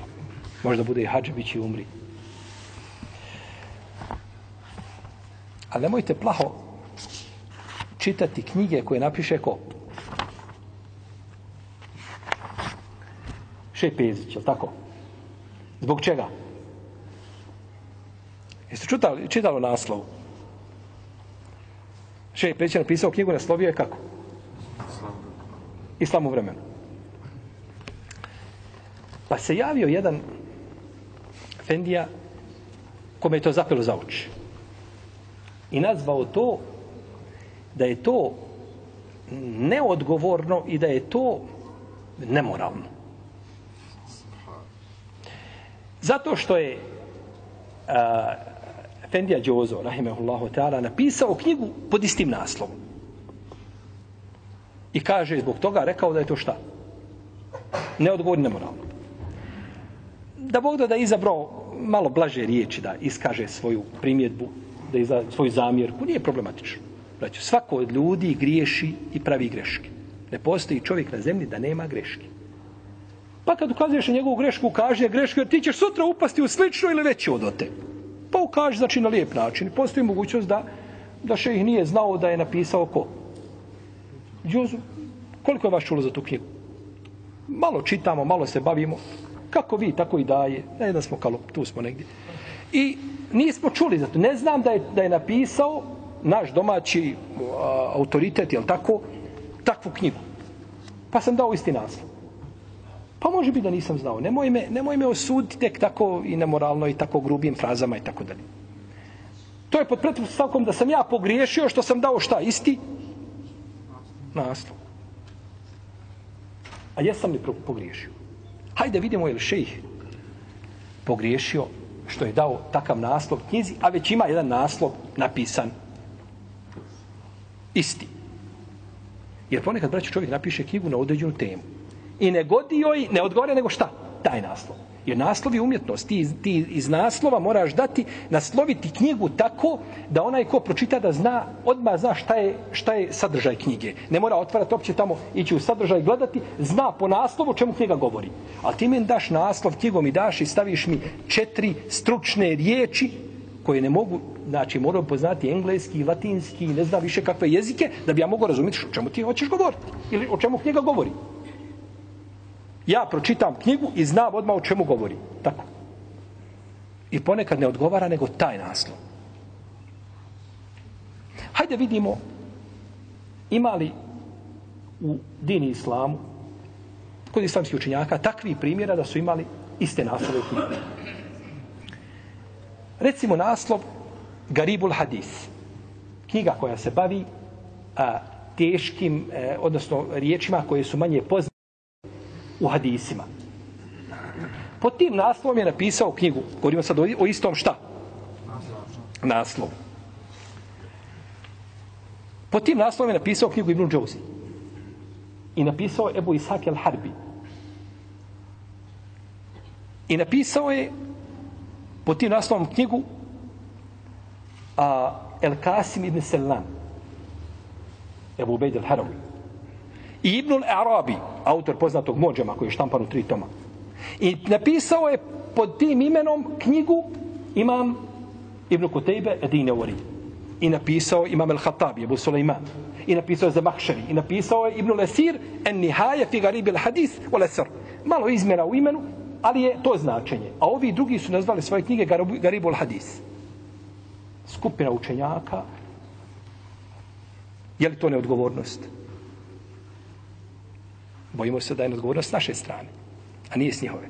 možda bude i Hadžebić i umri. Ali nemojte plaho čitati knjige koje napiše ko? Šej Pezić, je tako? Zbog čega? Jeste čitali, čitalo naslovu? Šej Pećin je napisao knjigu, naslovio je kako? Islam u vremenu. Pa se javio jedan Fendija kome je to zapelo za oči. I nazvao to da je to neodgovorno i da je to nemoralno. Zato što je a, Efendija Đozo, rahimehullahu ta'ala, napisao knjigu pod istim naslovom. I kaže zbog toga rekao da je to šta? Neodgovorno nemoralno. Da Bog da da izabrao malo blaže riječi da iskaže svoju primjedbu, da iza svoju zamjerku, nije problematično. Znači, svako od ljudi griješi i pravi greške. Ne postoji čovjek na zemlji da nema greške. Pa kad ukazuješ na njegovu grešku, kaže grešku, jer ti ćeš sutra upasti u slično ili veće od ote. Pa ukaže, znači, na lijep način. Postoji mogućnost da, da še ih nije znao da je napisao ko. Džuzu, koliko je vas čulo za tu knjigu? Malo čitamo, malo se bavimo. Kako vi, tako i daje. Ne jedan smo kalop, tu smo negdje. I nismo čuli za to. Ne znam da je, da je napisao naš domaći a, autoritet, jel tako, takvu knjigu. Pa sam dao isti naslov. Pa može biti da nisam znao. Nemoj me, nemoj me osuditi tek tako i nemoralno i tako grubim frazama i tako dalje. To je pod pretpostavkom da sam ja pogriješio što sam dao šta? Isti naslov. A jesam li pogriješio? Hajde vidimo je li šejih pogriješio što je dao takav naslov knjizi, a već ima jedan naslov napisan isti. Jer ponekad, braći, čovjek napiše knjigu na određenu temu. I ne godi joj, ne odgovore, nego šta? Taj naslov. Jer naslov je umjetnost. Ti, ti iz naslova moraš dati, nasloviti knjigu tako da onaj ko pročita da zna, odmah zna šta je, šta je sadržaj knjige. Ne mora otvarati opće tamo, ići u sadržaj gledati, zna po naslovu čemu knjiga govori. A ti meni daš naslov knjigom i daš i staviš mi četiri stručne riječi koje ne mogu, znači moram poznati engleski, latinski, ne zna više kakve jezike, da bi ja mogu razumjeti o čemu ti hoćeš govoriti. Ili o čemu knjiga govori. Ja pročitam knjigu i znam odmah o čemu govori. Tako. I ponekad ne odgovara nego taj naslov. Hajde vidimo ima li u dini islamu kod islamskih učenjaka takvi primjera da su imali iste naslove u knjigu. Recimo naslov Garibul Hadis. Knjiga koja se bavi a, teškim, e, odnosno riječima koje su manje poznate u hadisima. Pod tim naslovom je napisao knjigu. Govorimo sad o istom šta? Naslov. Pod tim naslovom je napisao knjigu Ibn Džouzi. I napisao Ebu Isak el-Harbi. I napisao je pod tim naslovom knjigu a, El Kasim ibn Selam. Ebu Ubejd el-Harawi. I Ibn al-Arabi, autor poznatog Mođema koji je štampan u tri toma. I napisao je pod tim imenom knjigu imam Ibn Kutejbe Edine Uri. I napisao imam El-Hatabi, Ebu Suleiman. I napisao je za Mahšari. I napisao je Ibn Lesir En Nihaje fi Garibi al-Hadis u Lesar. Malo izmjena u imenu, ali je to značenje. A ovi drugi su nazvali svoje knjige Garibu al-Hadis. Skupina učenjaka. Je li to neodgovornost? Bojimo se da je odgovornost s naše strane, a nije s njihove.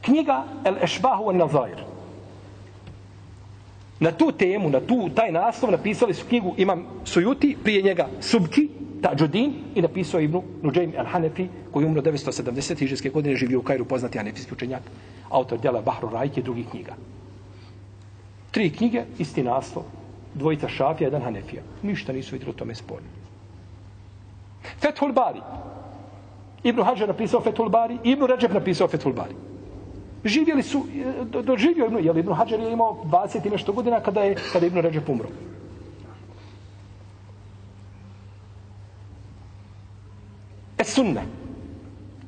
Knjiga El Ešbahu al Nazair. Na tu temu, na tu, taj naslov napisali su knjigu Imam Sujuti, prije njega Subki, Tađudin i napisao Ibnu Nuđajm El Hanefi, koji umro 970. hiđarske godine, živio u Kairu, poznati anefijski učenjak, autor djela Bahru Rajke i drugih knjiga. Tri knjige, isti naslov, dvojica Šafija, jedan Hanefija. Ništa nisu vidjeli u tome sporno. Fethul Bari. Ibn Hajar napisao Fethul Bari, Ibn Ređeb napisao Fethul Bari. Živjeli su, e, doživio Ibn, jel Ibn Hajar je imao 20 i nešto godina kada je, kada je Ibn Ređeb umro. Es sunne.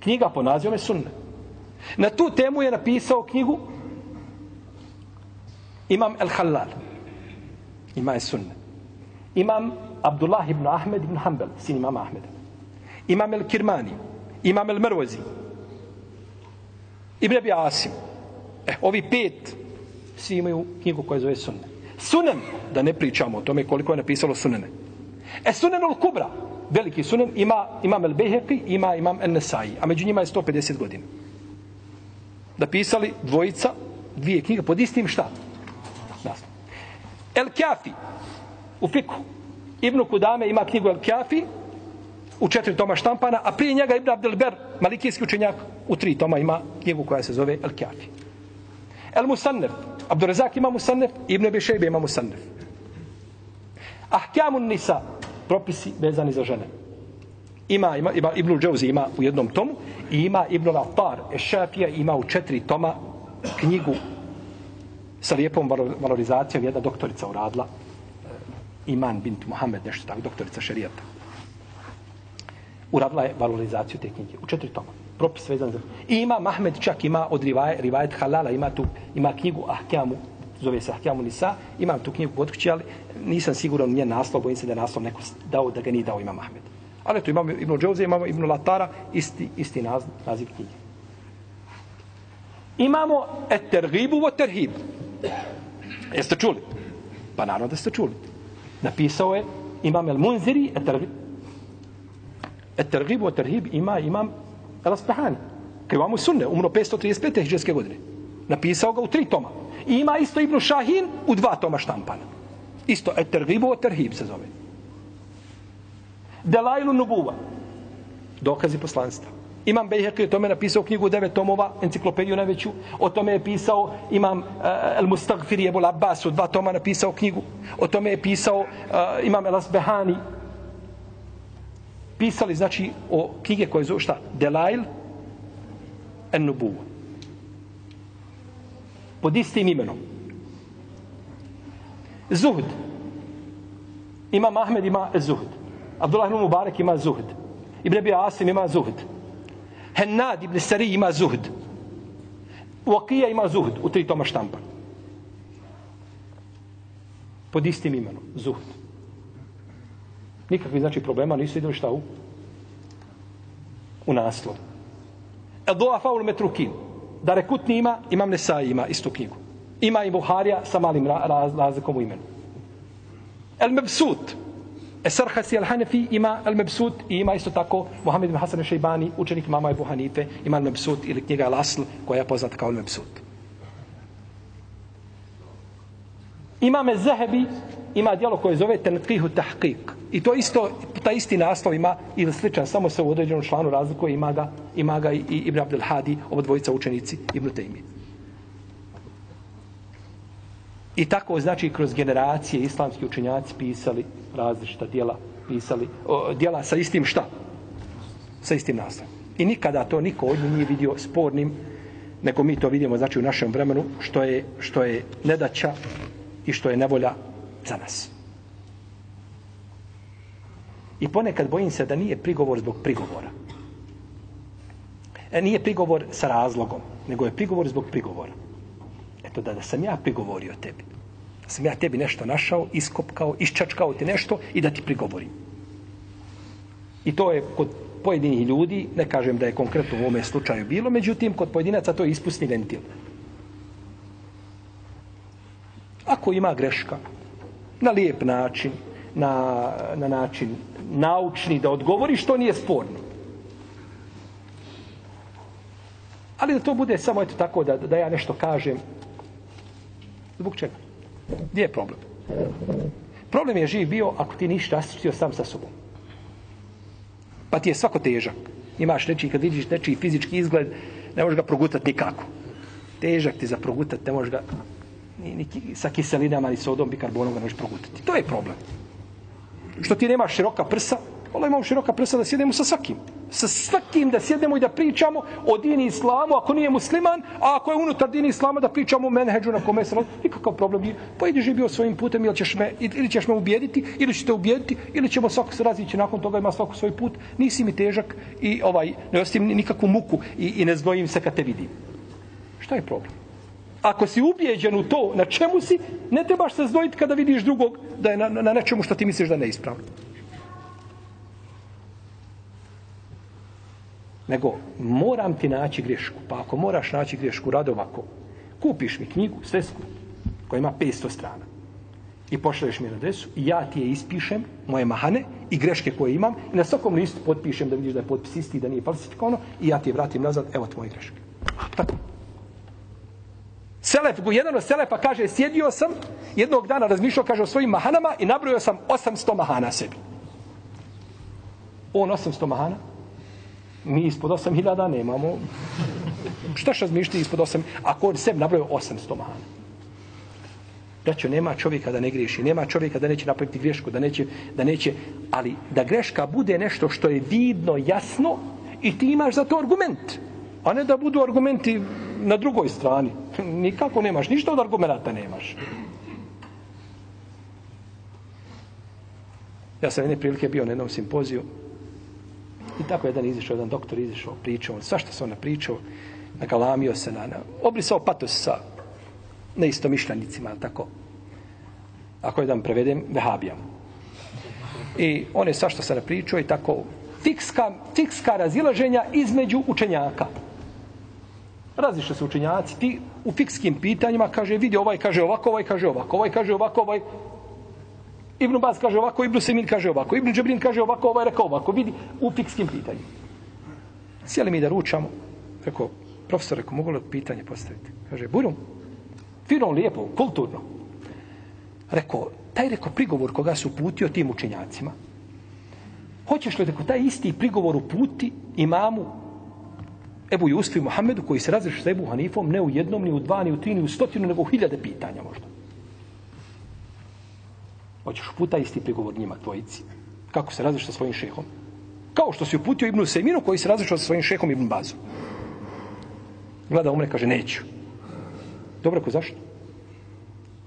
Knjiga po nazivom je sunne. Na tu temu je napisao knjigu Imam El Halal. Ima je sunne. Imam Abdullah ibn Ahmed ibn Hanbal, sin imama Ahmeda. Imam El Kirmani, Imam El Mervozi, Ibn Abi Asim. E, ovi pet svi imaju knjigu koja zove Sunne. Sunen, da ne pričamo o tome koliko je napisalo Sunene. E, Sunen ul Kubra, veliki Sunen, ima Imam El Beheqi, ima Imam El Nesai, a među njima je 150 godina. Da pisali dvojica, dvije knjige pod istim šta? Naslov. El Kjafi, u fiku, Ibn Kudame ima knjigu El Kjafi, u četiri toma štampana, a prije njega Ibn Abdelber, malikijski učenjak, u tri toma ima knjigu koja se zove El Kjafi. El Musannef, Abdurezak ima Musannef, Ibn Bešejbe ima Musannef. Ahkamun Nisa, propisi vezani za žene. Ima, ima, ima Ibn Džauzi ima u jednom tomu i ima Ibn Latar Ešafija ima u četiri toma knjigu sa lijepom valorizacijom jedna doktorica uradila Iman bint Muhammed, nešto tako, doktorica šerijata. Uradila je valorizaciju te knjige u četiri toma. Propis vezan za... I ima Mahmed čak ima od rivajet, rivajet Halala, ima tu, ima knjigu Ahkamu, zove se Ahkamu Nisa, imam tu knjigu kod kuće, ali nisam siguran njen naslov, bojim se da je naslov neko dao, da ga nije dao ima Mahmed. Ali tu imamo Ibn Džauze, imamo Ibn Latara, isti, isti naz, naziv knjige. Imamo etergibu tergibu vo terhib. Jeste čuli? Pa naravno da ste čuli. Napisao je Imam El Munziri etergibu Et tergib vo terhib ima Imam El Aspehani. Koji imamo sunne, umro 535. hijđarske godine. Napisao ga u tri toma. I ima isto Ibn Šahin u dva toma štampana. Isto, et tergibu vo terhib se zove. Delailu Nubuva. Dokazi poslanstva. Imam Bejhek je o tome napisao knjigu devet tomova, enciklopediju najveću. O tome je pisao Imam uh, El Mustagfir Ebul Abbas u dva toma napisao knjigu. O tome je pisao uh, Imam El Asbehani. Pisali, znači, o knjige koje zove šta? Delail en Nubu. Pod istim imenom. Zuhd. Imam Ahmed ima Zuhd. Abdullah ibn Mubarak ima Zuhd. Ibn Abi Asim ima Zuhd. Hennad ibn Sari ima Zuhd. Uakija ima Zuhd u tri toma štampa. Pod istim imenom. Zuhd. Nikakvi znači problema nisu vidjeli šta u u naslov. El doa ul Metrukin. Da rekutni ima, imam Nesai ima istu knjigu. Ima i Buharija sa malim raz razlikom u imenu. El Mebsut. Esarhasi al-Hanefi ima El Mebsut i ima isto tako Mohamed bin Hasan al-Šejbani, učenik mama Ebu Hanife, ima El Mebsut ili knjiga El Asl koja je poznata kao El Mebsut. Imame Zahebi ima djelo koje zove Tenqihu Tahqiq. I to isto, ta isti naslov ima ili sličan, samo se u određenom članu razlikuje, ima ga, ima ga i Ibn Abdel Hadi, ovo dvojica učenici Ibn Taymi. I tako, znači, kroz generacije islamski učenjaci pisali različita dijela, pisali o, dijela sa istim šta? Sa istim naslovom. I nikada to niko od njih nije vidio spornim, nego mi to vidimo, znači, u našem vremenu, što je, što je nedaća i što je nevolja za nas. I ponekad bojim se da nije prigovor zbog prigovora. E, nije prigovor sa razlogom, nego je prigovor zbog prigovora. Eto, da, da sam ja prigovorio tebi. Da sam ja tebi nešto našao, iskopkao, iščačkao ti nešto i da ti prigovorim. I to je kod pojedinih ljudi, ne kažem da je konkretno u ovome slučaju bilo, međutim, kod pojedinaca to je ispusni ventil. Ako ima greška, na lijep način, na, na način naučni, da odgovori što nije sporno. Ali da to bude samo eto tako da, da ja nešto kažem. Zbog čega? Gdje je problem? Problem je živ bio ako ti nisi raščistio sam sa sobom. Pa ti je svako težak. Imaš nečiji, kad vidiš nečiji fizički izgled, ne možeš ga progutati nikako. Težak ti za progutati, ne možeš ga ni, ni sa kiselinama, ni sodom, bikarbonom ga ne možeš progutati. To je problem. Što ti nemaš široka prsa, Allah imamo široka prsa da sjedemo sa svakim. Sa svakim da sjedemo i da pričamo o dini islamu, ako nije musliman, a ako je unutar dini islama da pričamo o menheđu na kome se nikakav problem nije. Pa idi živio svojim putem ili ćeš, me, ili ćeš me ubijediti, ili ćete ubijediti, ili ćemo svako se razići nakon toga ima svako svoj put. Nisi mi težak i ovaj ne ostim nikakvu muku i, i ne zgojim se kad te vidim. Šta je problem? Ako si ubijeđen u to na čemu si, ne trebaš se zdojiti kada vidiš drugog da je na, na nečemu što ti misliš da ne ispravno. nego moram ti naći grešku. Pa ako moraš naći grešku, rado ovako. Kupiš mi knjigu, svesku, koja ima 500 strana. I pošalješ mi na adresu i ja ti je ispišem, moje mahane i greške koje imam i na svakom listu potpišem da vidiš da je potpis isti da nije falsifikovano i ja ti je vratim nazad, evo tvoje greške. Tako. Selef, jedan od Selefa kaže, sjedio sam, jednog dana razmišljao, kaže, o svojim mahanama i nabrojio sam 800 mahana sebi. On 800 mahana, mi ispod 8000 nemamo. Šta što razmišljati ispod 8? Ako on sebi nabrojio 800 mahana. Braćo, nema čovjeka da ne griješi, nema čovjeka da neće napraviti grešku, da neće, da neće, ali da greška bude nešto što je vidno, jasno i ti imaš za to argument. A ne da budu argumenti na drugoj strani. Nikako nemaš, ništa od argumenta nemaš. Ja sam jedne prilike bio na jednom simpoziju i tako jedan izišao, jedan doktor izišao, pričao, svašta se on napričao, nakalamio se na, na obrisao patos sa neistomišljenicima, tako. Ako jedan prevedem, vehabijam. I on je svašta se napričao i tako fikska, fikska razilaženja između učenjaka. Razišli su učinjaci ti u fikskim pitanjima kaže, vidi ovaj kaže ovako, ovaj kaže ovako, ovaj kaže ovako, ovaj Ibn Baz kaže ovako, Ibn Semin kaže ovako, Ibn Džabrin kaže ovako, ovaj rekao ovako, vidi, u fikskim pitanjima. Sjeli mi da ručamo, rekao, profesor, rekao, mogu li pitanje postaviti? Kaže, burum, fino, lijepo, kulturno. Rekao, taj rekao prigovor koga su uputio tim učenjacima, hoćeš li rekao, taj isti prigovor uputi imamu Ebu Jusfi Muhammedu koji se razreši sa Ebu Hanifom ne u jednom, ni u dva, ni u tri, ni u stotinu, nego u hiljade pitanja možda. Hoćeš puta isti prigovor njima, tvojici. Kako se razreši sa svojim šehom? Kao što si uputio Ibnu Seminu koji se različio sa svojim šehom Ibn Bazom. Gleda umre, kaže, neću. Dobro, ko zašto?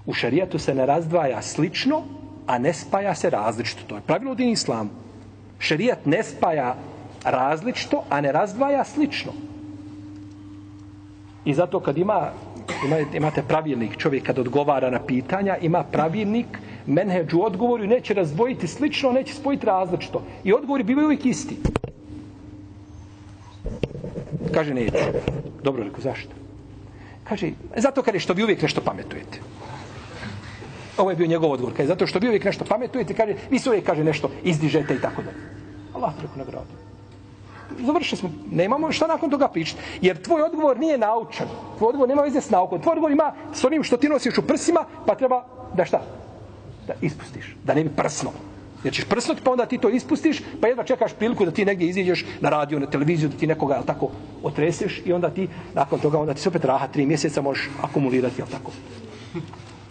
U šarijatu se ne razdvaja slično, a ne spaja se različito. To je pravilo din islamu. Šarijat ne spaja različito, a ne razdvaja slično. I zato kad ima, ima imate pravilnik, čovjek kad odgovara na pitanja, ima pravilnik, menheđu odgovoru i neće razdvojiti slično, neće spojiti različito. I odgovori bivaju uvijek isti. Kaže, neću. Dobro, rekao, zašto? Kaže, zato kad je što vi uvijek nešto pametujete. Ovo je bio njegov odgovor. Kaže, zato što vi uvijek nešto pametujete, kaže, vi se uvijek kaže nešto izdižete i tako dalje. Allah te rekao nagradu. Završili smo. Nemamo šta nakon toga pričati. Jer tvoj odgovor nije naučan. Tvoj odgovor nema veze s naukom. Tvoj odgovor ima s onim što ti nosiš u prsima, pa treba da šta? Da ispustiš. Da ne bi prsno. Jer ćeš prsnuti, pa onda ti to ispustiš, pa jedva čekaš priliku da ti negdje iziđeš na radio, na televiziju, da ti nekoga, jel tako, otreseš i onda ti, nakon toga, onda ti se opet raha tri mjeseca možeš akumulirati, jel tako.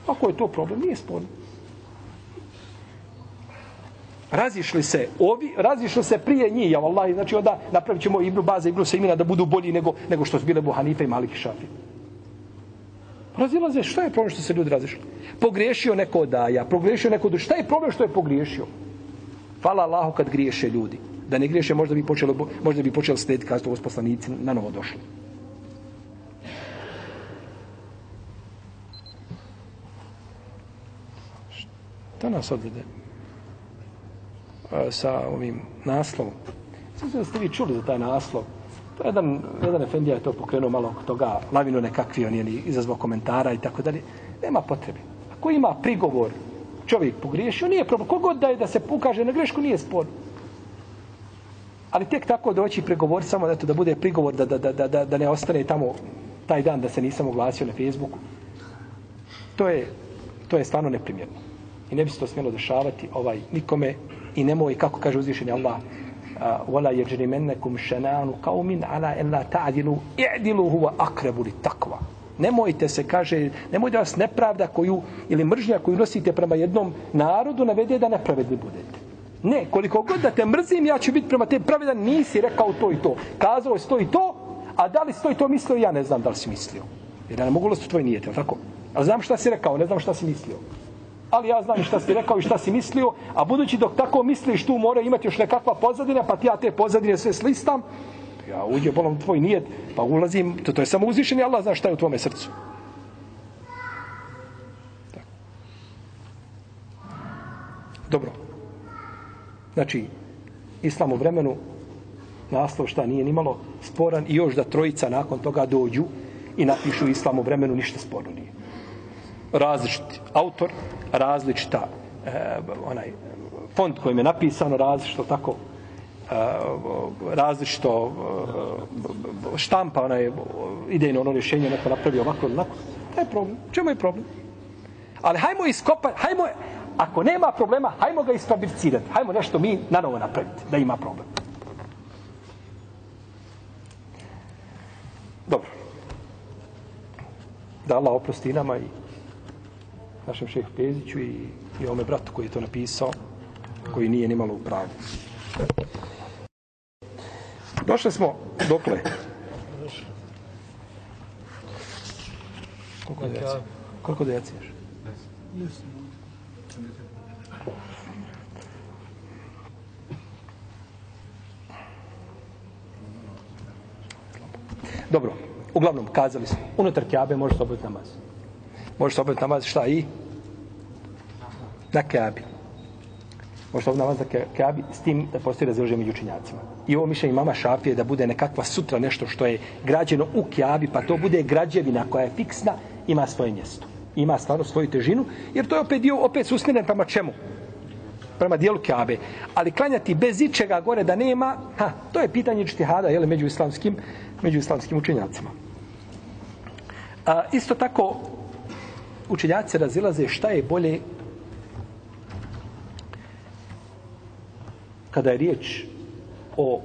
Ako je to problem, nije sporno. Razišli se ovi, razišli se prije njih, ja vallahi, znači onda napravit ćemo Ibnu Baza, Ibnu Sejmina da budu bolji nego, nego što su bile Buhanife i Maliki Šafi. Razilaze, šta je problem što se ljudi razišli? Pogriješio neko daja, pogriješio neko duš. Šta je problem što je pogriješio? Hvala Allahu kad griješe ljudi. Da ne griješe, možda bi počeli, možda bi počeli slijediti kada su poslanici na novo došli. Šta nas odvede? Sa ovim naslovom. Sve da ste vi čuli za taj naslov. To je jedan, jedan efendija je to pokrenuo malo oko toga, lavinu nekakvi, on je izazvao komentara i tako dalje. Nema potrebe. Ako ima prigovor, čovjek pogriješio, nije problem. Kogod da je da se ukaže na grešku, nije spor. Ali tek tako doći pregovor samo da to da bude prigovor da, da, da, da, da ne ostane tamo taj dan da se nisam oglasio na Facebooku. To je, to je stvarno neprimjerno. I ne bi se to smjelo dešavati ovaj nikome i nemoj, kako kaže uzvišeni Allah, wala yajrimannakum shana'anu qaumin ala an la ta'dilu i'dilu huwa aqrabu littaqwa. Nemojte se kaže nemoj da vas nepravda koju ili mržnja koju nosite prema jednom narodu navede da nepravedni budete. Ne koliko god da te mrzim ja ću biti prema te pravedan nisi rekao to i to. Kazao je to i to a da li sto i to mislio ja ne znam da li si mislio. Jer ja ne mogu lasti tvoj nijete tako? A znam šta si rekao ne znam šta si mislio ali ja znam šta si rekao i šta si mislio, a budući dok tako misliš tu mora imati još nekakva pozadina, pa ti ja te pozadine sve slistam, ja uđe bolom tvoj nijet, pa ulazim, to, to je samo uzvišeni, Allah zna šta je u tvome srcu. Tako. Dobro. Znači, islam u vremenu naslov šta nije nimalo sporan i još da trojica nakon toga dođu i napišu islam u vremenu ništa sporno nije različiti autor, različita e, onaj fond kojim je napisano različito tako e, različito e, štampa onaj idejno ono rješenje neko napravi ovako ili onako. Taj je problem, čemu je problem? Ali hajmo iskopati hajmo, ako nema problema hajmo ga isfabricirati hajmo nešto mi na novo napraviti da ima problem. Dobro. Da Allah oprosti nama i našem šehu Peziću i, i ovome bratu koji je to napisao, koji nije nimalo u pravu. Došli smo dokle? Koliko deci? Koliko deci još? Dobro, uglavnom, kazali smo, unutar Kjabe može se obaviti namaz. Može se obaviti namaz šta i? Na Kjabi. Može se obaviti namaz na Kjabi s tim da postoji razilaženje među učinjacima. I ovo mišljenje mama Šafije da bude nekakva sutra nešto što je građeno u Kjabi, pa to bude građevina koja je fiksna, ima svoje mjesto. Ima stvarno svoju težinu, jer to je opet dio, opet su usmjeren prema čemu? prema dijelu Kabe. Ali klanjati bez ičega gore da nema, ha, to je pitanje čtihada, jeli, među islamskim, među islamskim učenjacima. A, isto tako, učenjaci razilaze šta je bolje kada je riječ o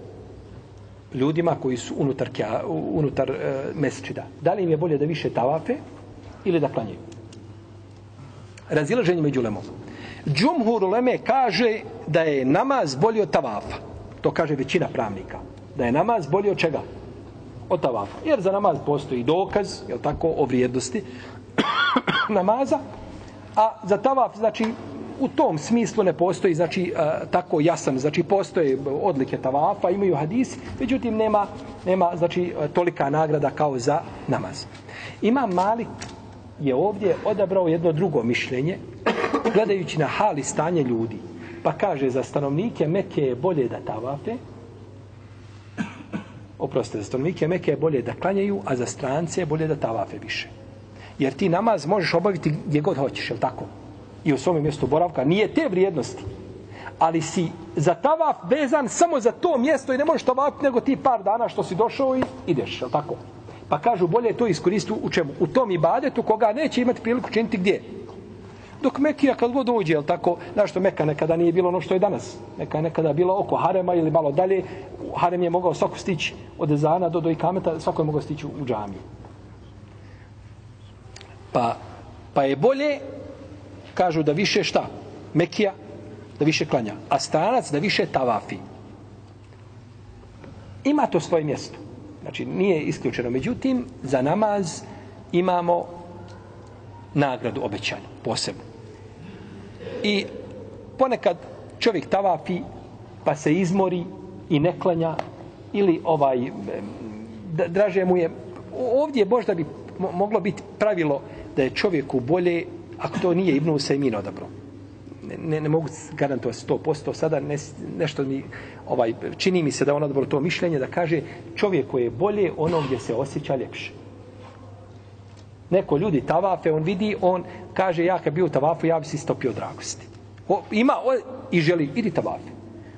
ljudima koji su unutar, kja, unutar e, mesečida. Da li im je bolje da više tavafe ili da klanjaju? Razilaženje među lemom. Džumhur uleme kaže da je namaz bolji od tavafa. To kaže većina pravnika. Da je namaz bolji od čega? Od tavafa. Jer za namaz postoji dokaz, je tako, o vrijednosti namaza. A za tavaf, znači, u tom smislu ne postoji, znači, uh, tako jasan. Znači, postoje odlike tavafa, imaju hadis, međutim, nema, nema znači, e, tolika nagrada kao za namaz. Ima Malik je ovdje odabrao jedno drugo mišljenje, gledajući na hali stanje ljudi. Pa kaže, za stanovnike Mekke je bolje da tavafe, oprostite, za stanovnike Mekke je bolje da klanjaju, a za strance je bolje da tavafe više. Jer ti namaz možeš obaviti gdje god hoćeš, je tako? I u svom mjestu boravka. Nije te vrijednosti. Ali si za tavaf vezan samo za to mjesto i ne možeš tavafiti nego ti par dana što si došao i ideš, je tako? Pa kažu bolje to iskoristiti u čemu? U tom ibadetu koga neće imati priliku činiti gdje? Dok Mekija kad god dođe, jel tako, znaš što Meka nekada nije bilo ono što je danas. Meka je nekada bilo oko Harema ili malo dalje. Harem je mogao svako stići od Ezana do do Ikameta, svako je mogao stići u džamiju. Pa, pa je bolje, kažu da više šta? Mekija, da više klanja. A stranac da više tavafi. Ima to svoje mjesto. Znači, nije isključeno. Međutim, za namaz imamo nagradu obećanu, posebno. I ponekad čovjek tavafi, pa se izmori i ne klanja, ili ovaj, draže mu je, ovdje možda bi moglo biti pravilo da je čovjeku bolje, ako to nije Ibnu Usajmin odabro. Ne, ne, ne mogu garantovati 100%, sada ne, nešto mi, ovaj, čini mi se da on odabro to mišljenje, da kaže čovjeku je bolje ono gdje se osjeća ljepše. Neko ljudi tavafe, on vidi, on kaže ja kad bi u tavafu, ja bi se istopio od dragosti. O, ima o, i želi, idi tavafe.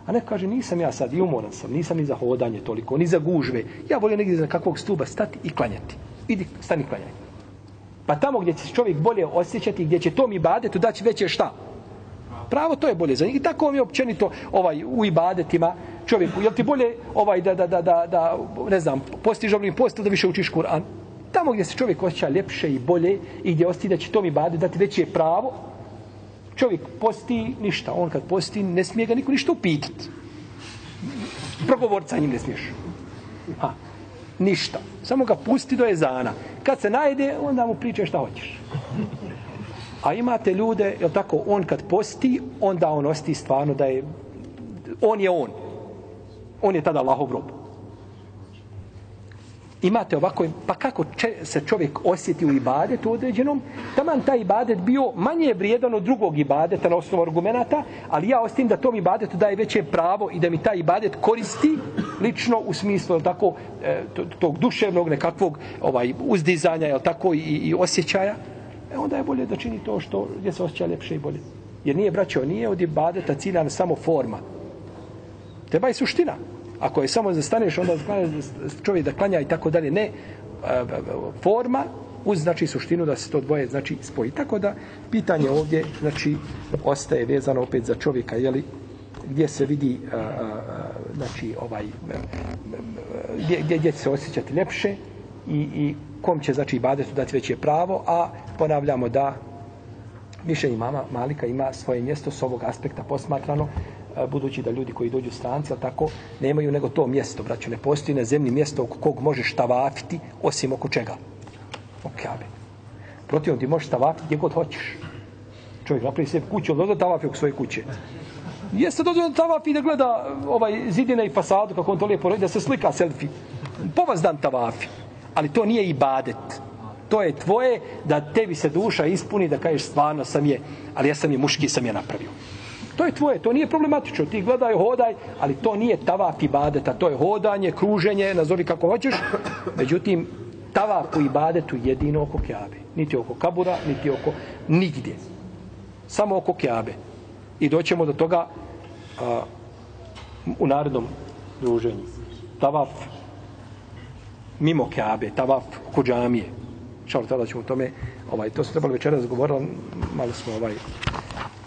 A neko kaže, nisam ja sad, i umoran sam, nisam ni za hodanje toliko, ni za gužve. Ja volim negdje za kakvog stuba stati i klanjati. Idi, stani klanjaj. Pa tamo gdje će čovjek bolje osjećati, gdje će to mi daći veće šta? Pravo, to je bolje za njih. I tako mi je općenito ovaj, u ibadetima čovjeku. Jel ti bolje ovaj, da, da, da, da, da ne znam, postiš ovim post da više učiš Kur'an? Tamo gdje se čovjek osjeća ljepše i bolje i gdje osti da će to mi dati veće pravo, čovjek posti ništa. On kad posti ne smije ga niko ništa upitati. Progovorca njim ne smiješ. Ha, ništa. Samo ga pusti do jezana. Kad se najde, onda mu priče šta hoćeš. A imate ljude, je tako, on kad posti, onda on osti stvarno da je, on je on. On je tada Allahov rob imate ovako, pa kako če, se čovjek osjeti u ibadetu određenom, taman taj ibadet bio manje vrijedan od drugog ibadeta na osnovu argumenta, ali ja ostim da tom ibadetu daje veće pravo i da mi taj ibadet koristi lično u smislu tako, e, tog duševnog nekakvog ovaj, uzdizanja jel tako, i, i osjećaja, e, onda je bolje da čini to što gdje se osjeća ljepše i bolje. Jer nije, braćo, nije od ibadeta ciljan samo forma. Treba i suština. Ako je samo zastaneš, onda čovjek da klanja i tako dalje. Ne, e, forma uz znači suštinu da se to dvoje znači spoji. Tako da pitanje ovdje znači ostaje vezano opet za čovjeka, je li gdje se vidi a, a, znači ovaj gdje, gdje, gdje se osjećati ljepše i, i kom će znači ibadetu dati veće pravo, a ponavljamo da mišljenje mama Malika ima svoje mjesto s ovog aspekta posmatrano, budući da ljudi koji dođu stranci, ali tako, nemaju nego to mjesto, braćo, ne postoji na zemlji mjesto oko kog možeš tavafiti, osim oko čega? Oko Kabe. Protivno, ti možeš tavafiti gdje god hoćeš. Čovjek napravi sebi kuću, ali da tavafi oko svoje kuće. Jeste dođe da tavafi da gleda e, ovaj zidine i fasadu, kako on to lijepo radi, da se slika selfie. Po vas dan tavafi. Ali to nije ibadet. To je tvoje da tebi se duša ispuni da kažeš stvarno sam je, ali ja sam je muški sam je napravio. To je tvoje, to nije problematično. Ti gledaj, hodaj, ali to nije tavaf ibadeta. To je hodanje, kruženje, nazovi kako hoćeš. Međutim, tavaf u ibadetu jedino oko kjabe. Niti oko kabura, niti oko nigdje. Samo oko kjabe. I doćemo do toga a, u narednom druženju. Tavaf mimo kjabe, tavaf oko džamije. Šal tada ćemo tome, ovaj, to smo trebalo večeras govorili, malo smo ovaj,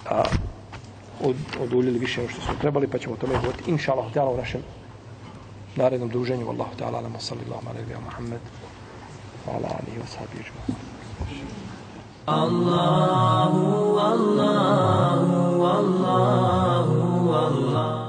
a, od, oduljili više nego što smo trebali, pa ćemo o tome govoriti, inša Allah, u našem narednom druženju. Allahu ta'ala, namo salli Allah, ma nebija Muhammed, wa ala ali i osabi i Allahu, Allahu, Allahu, Allahu.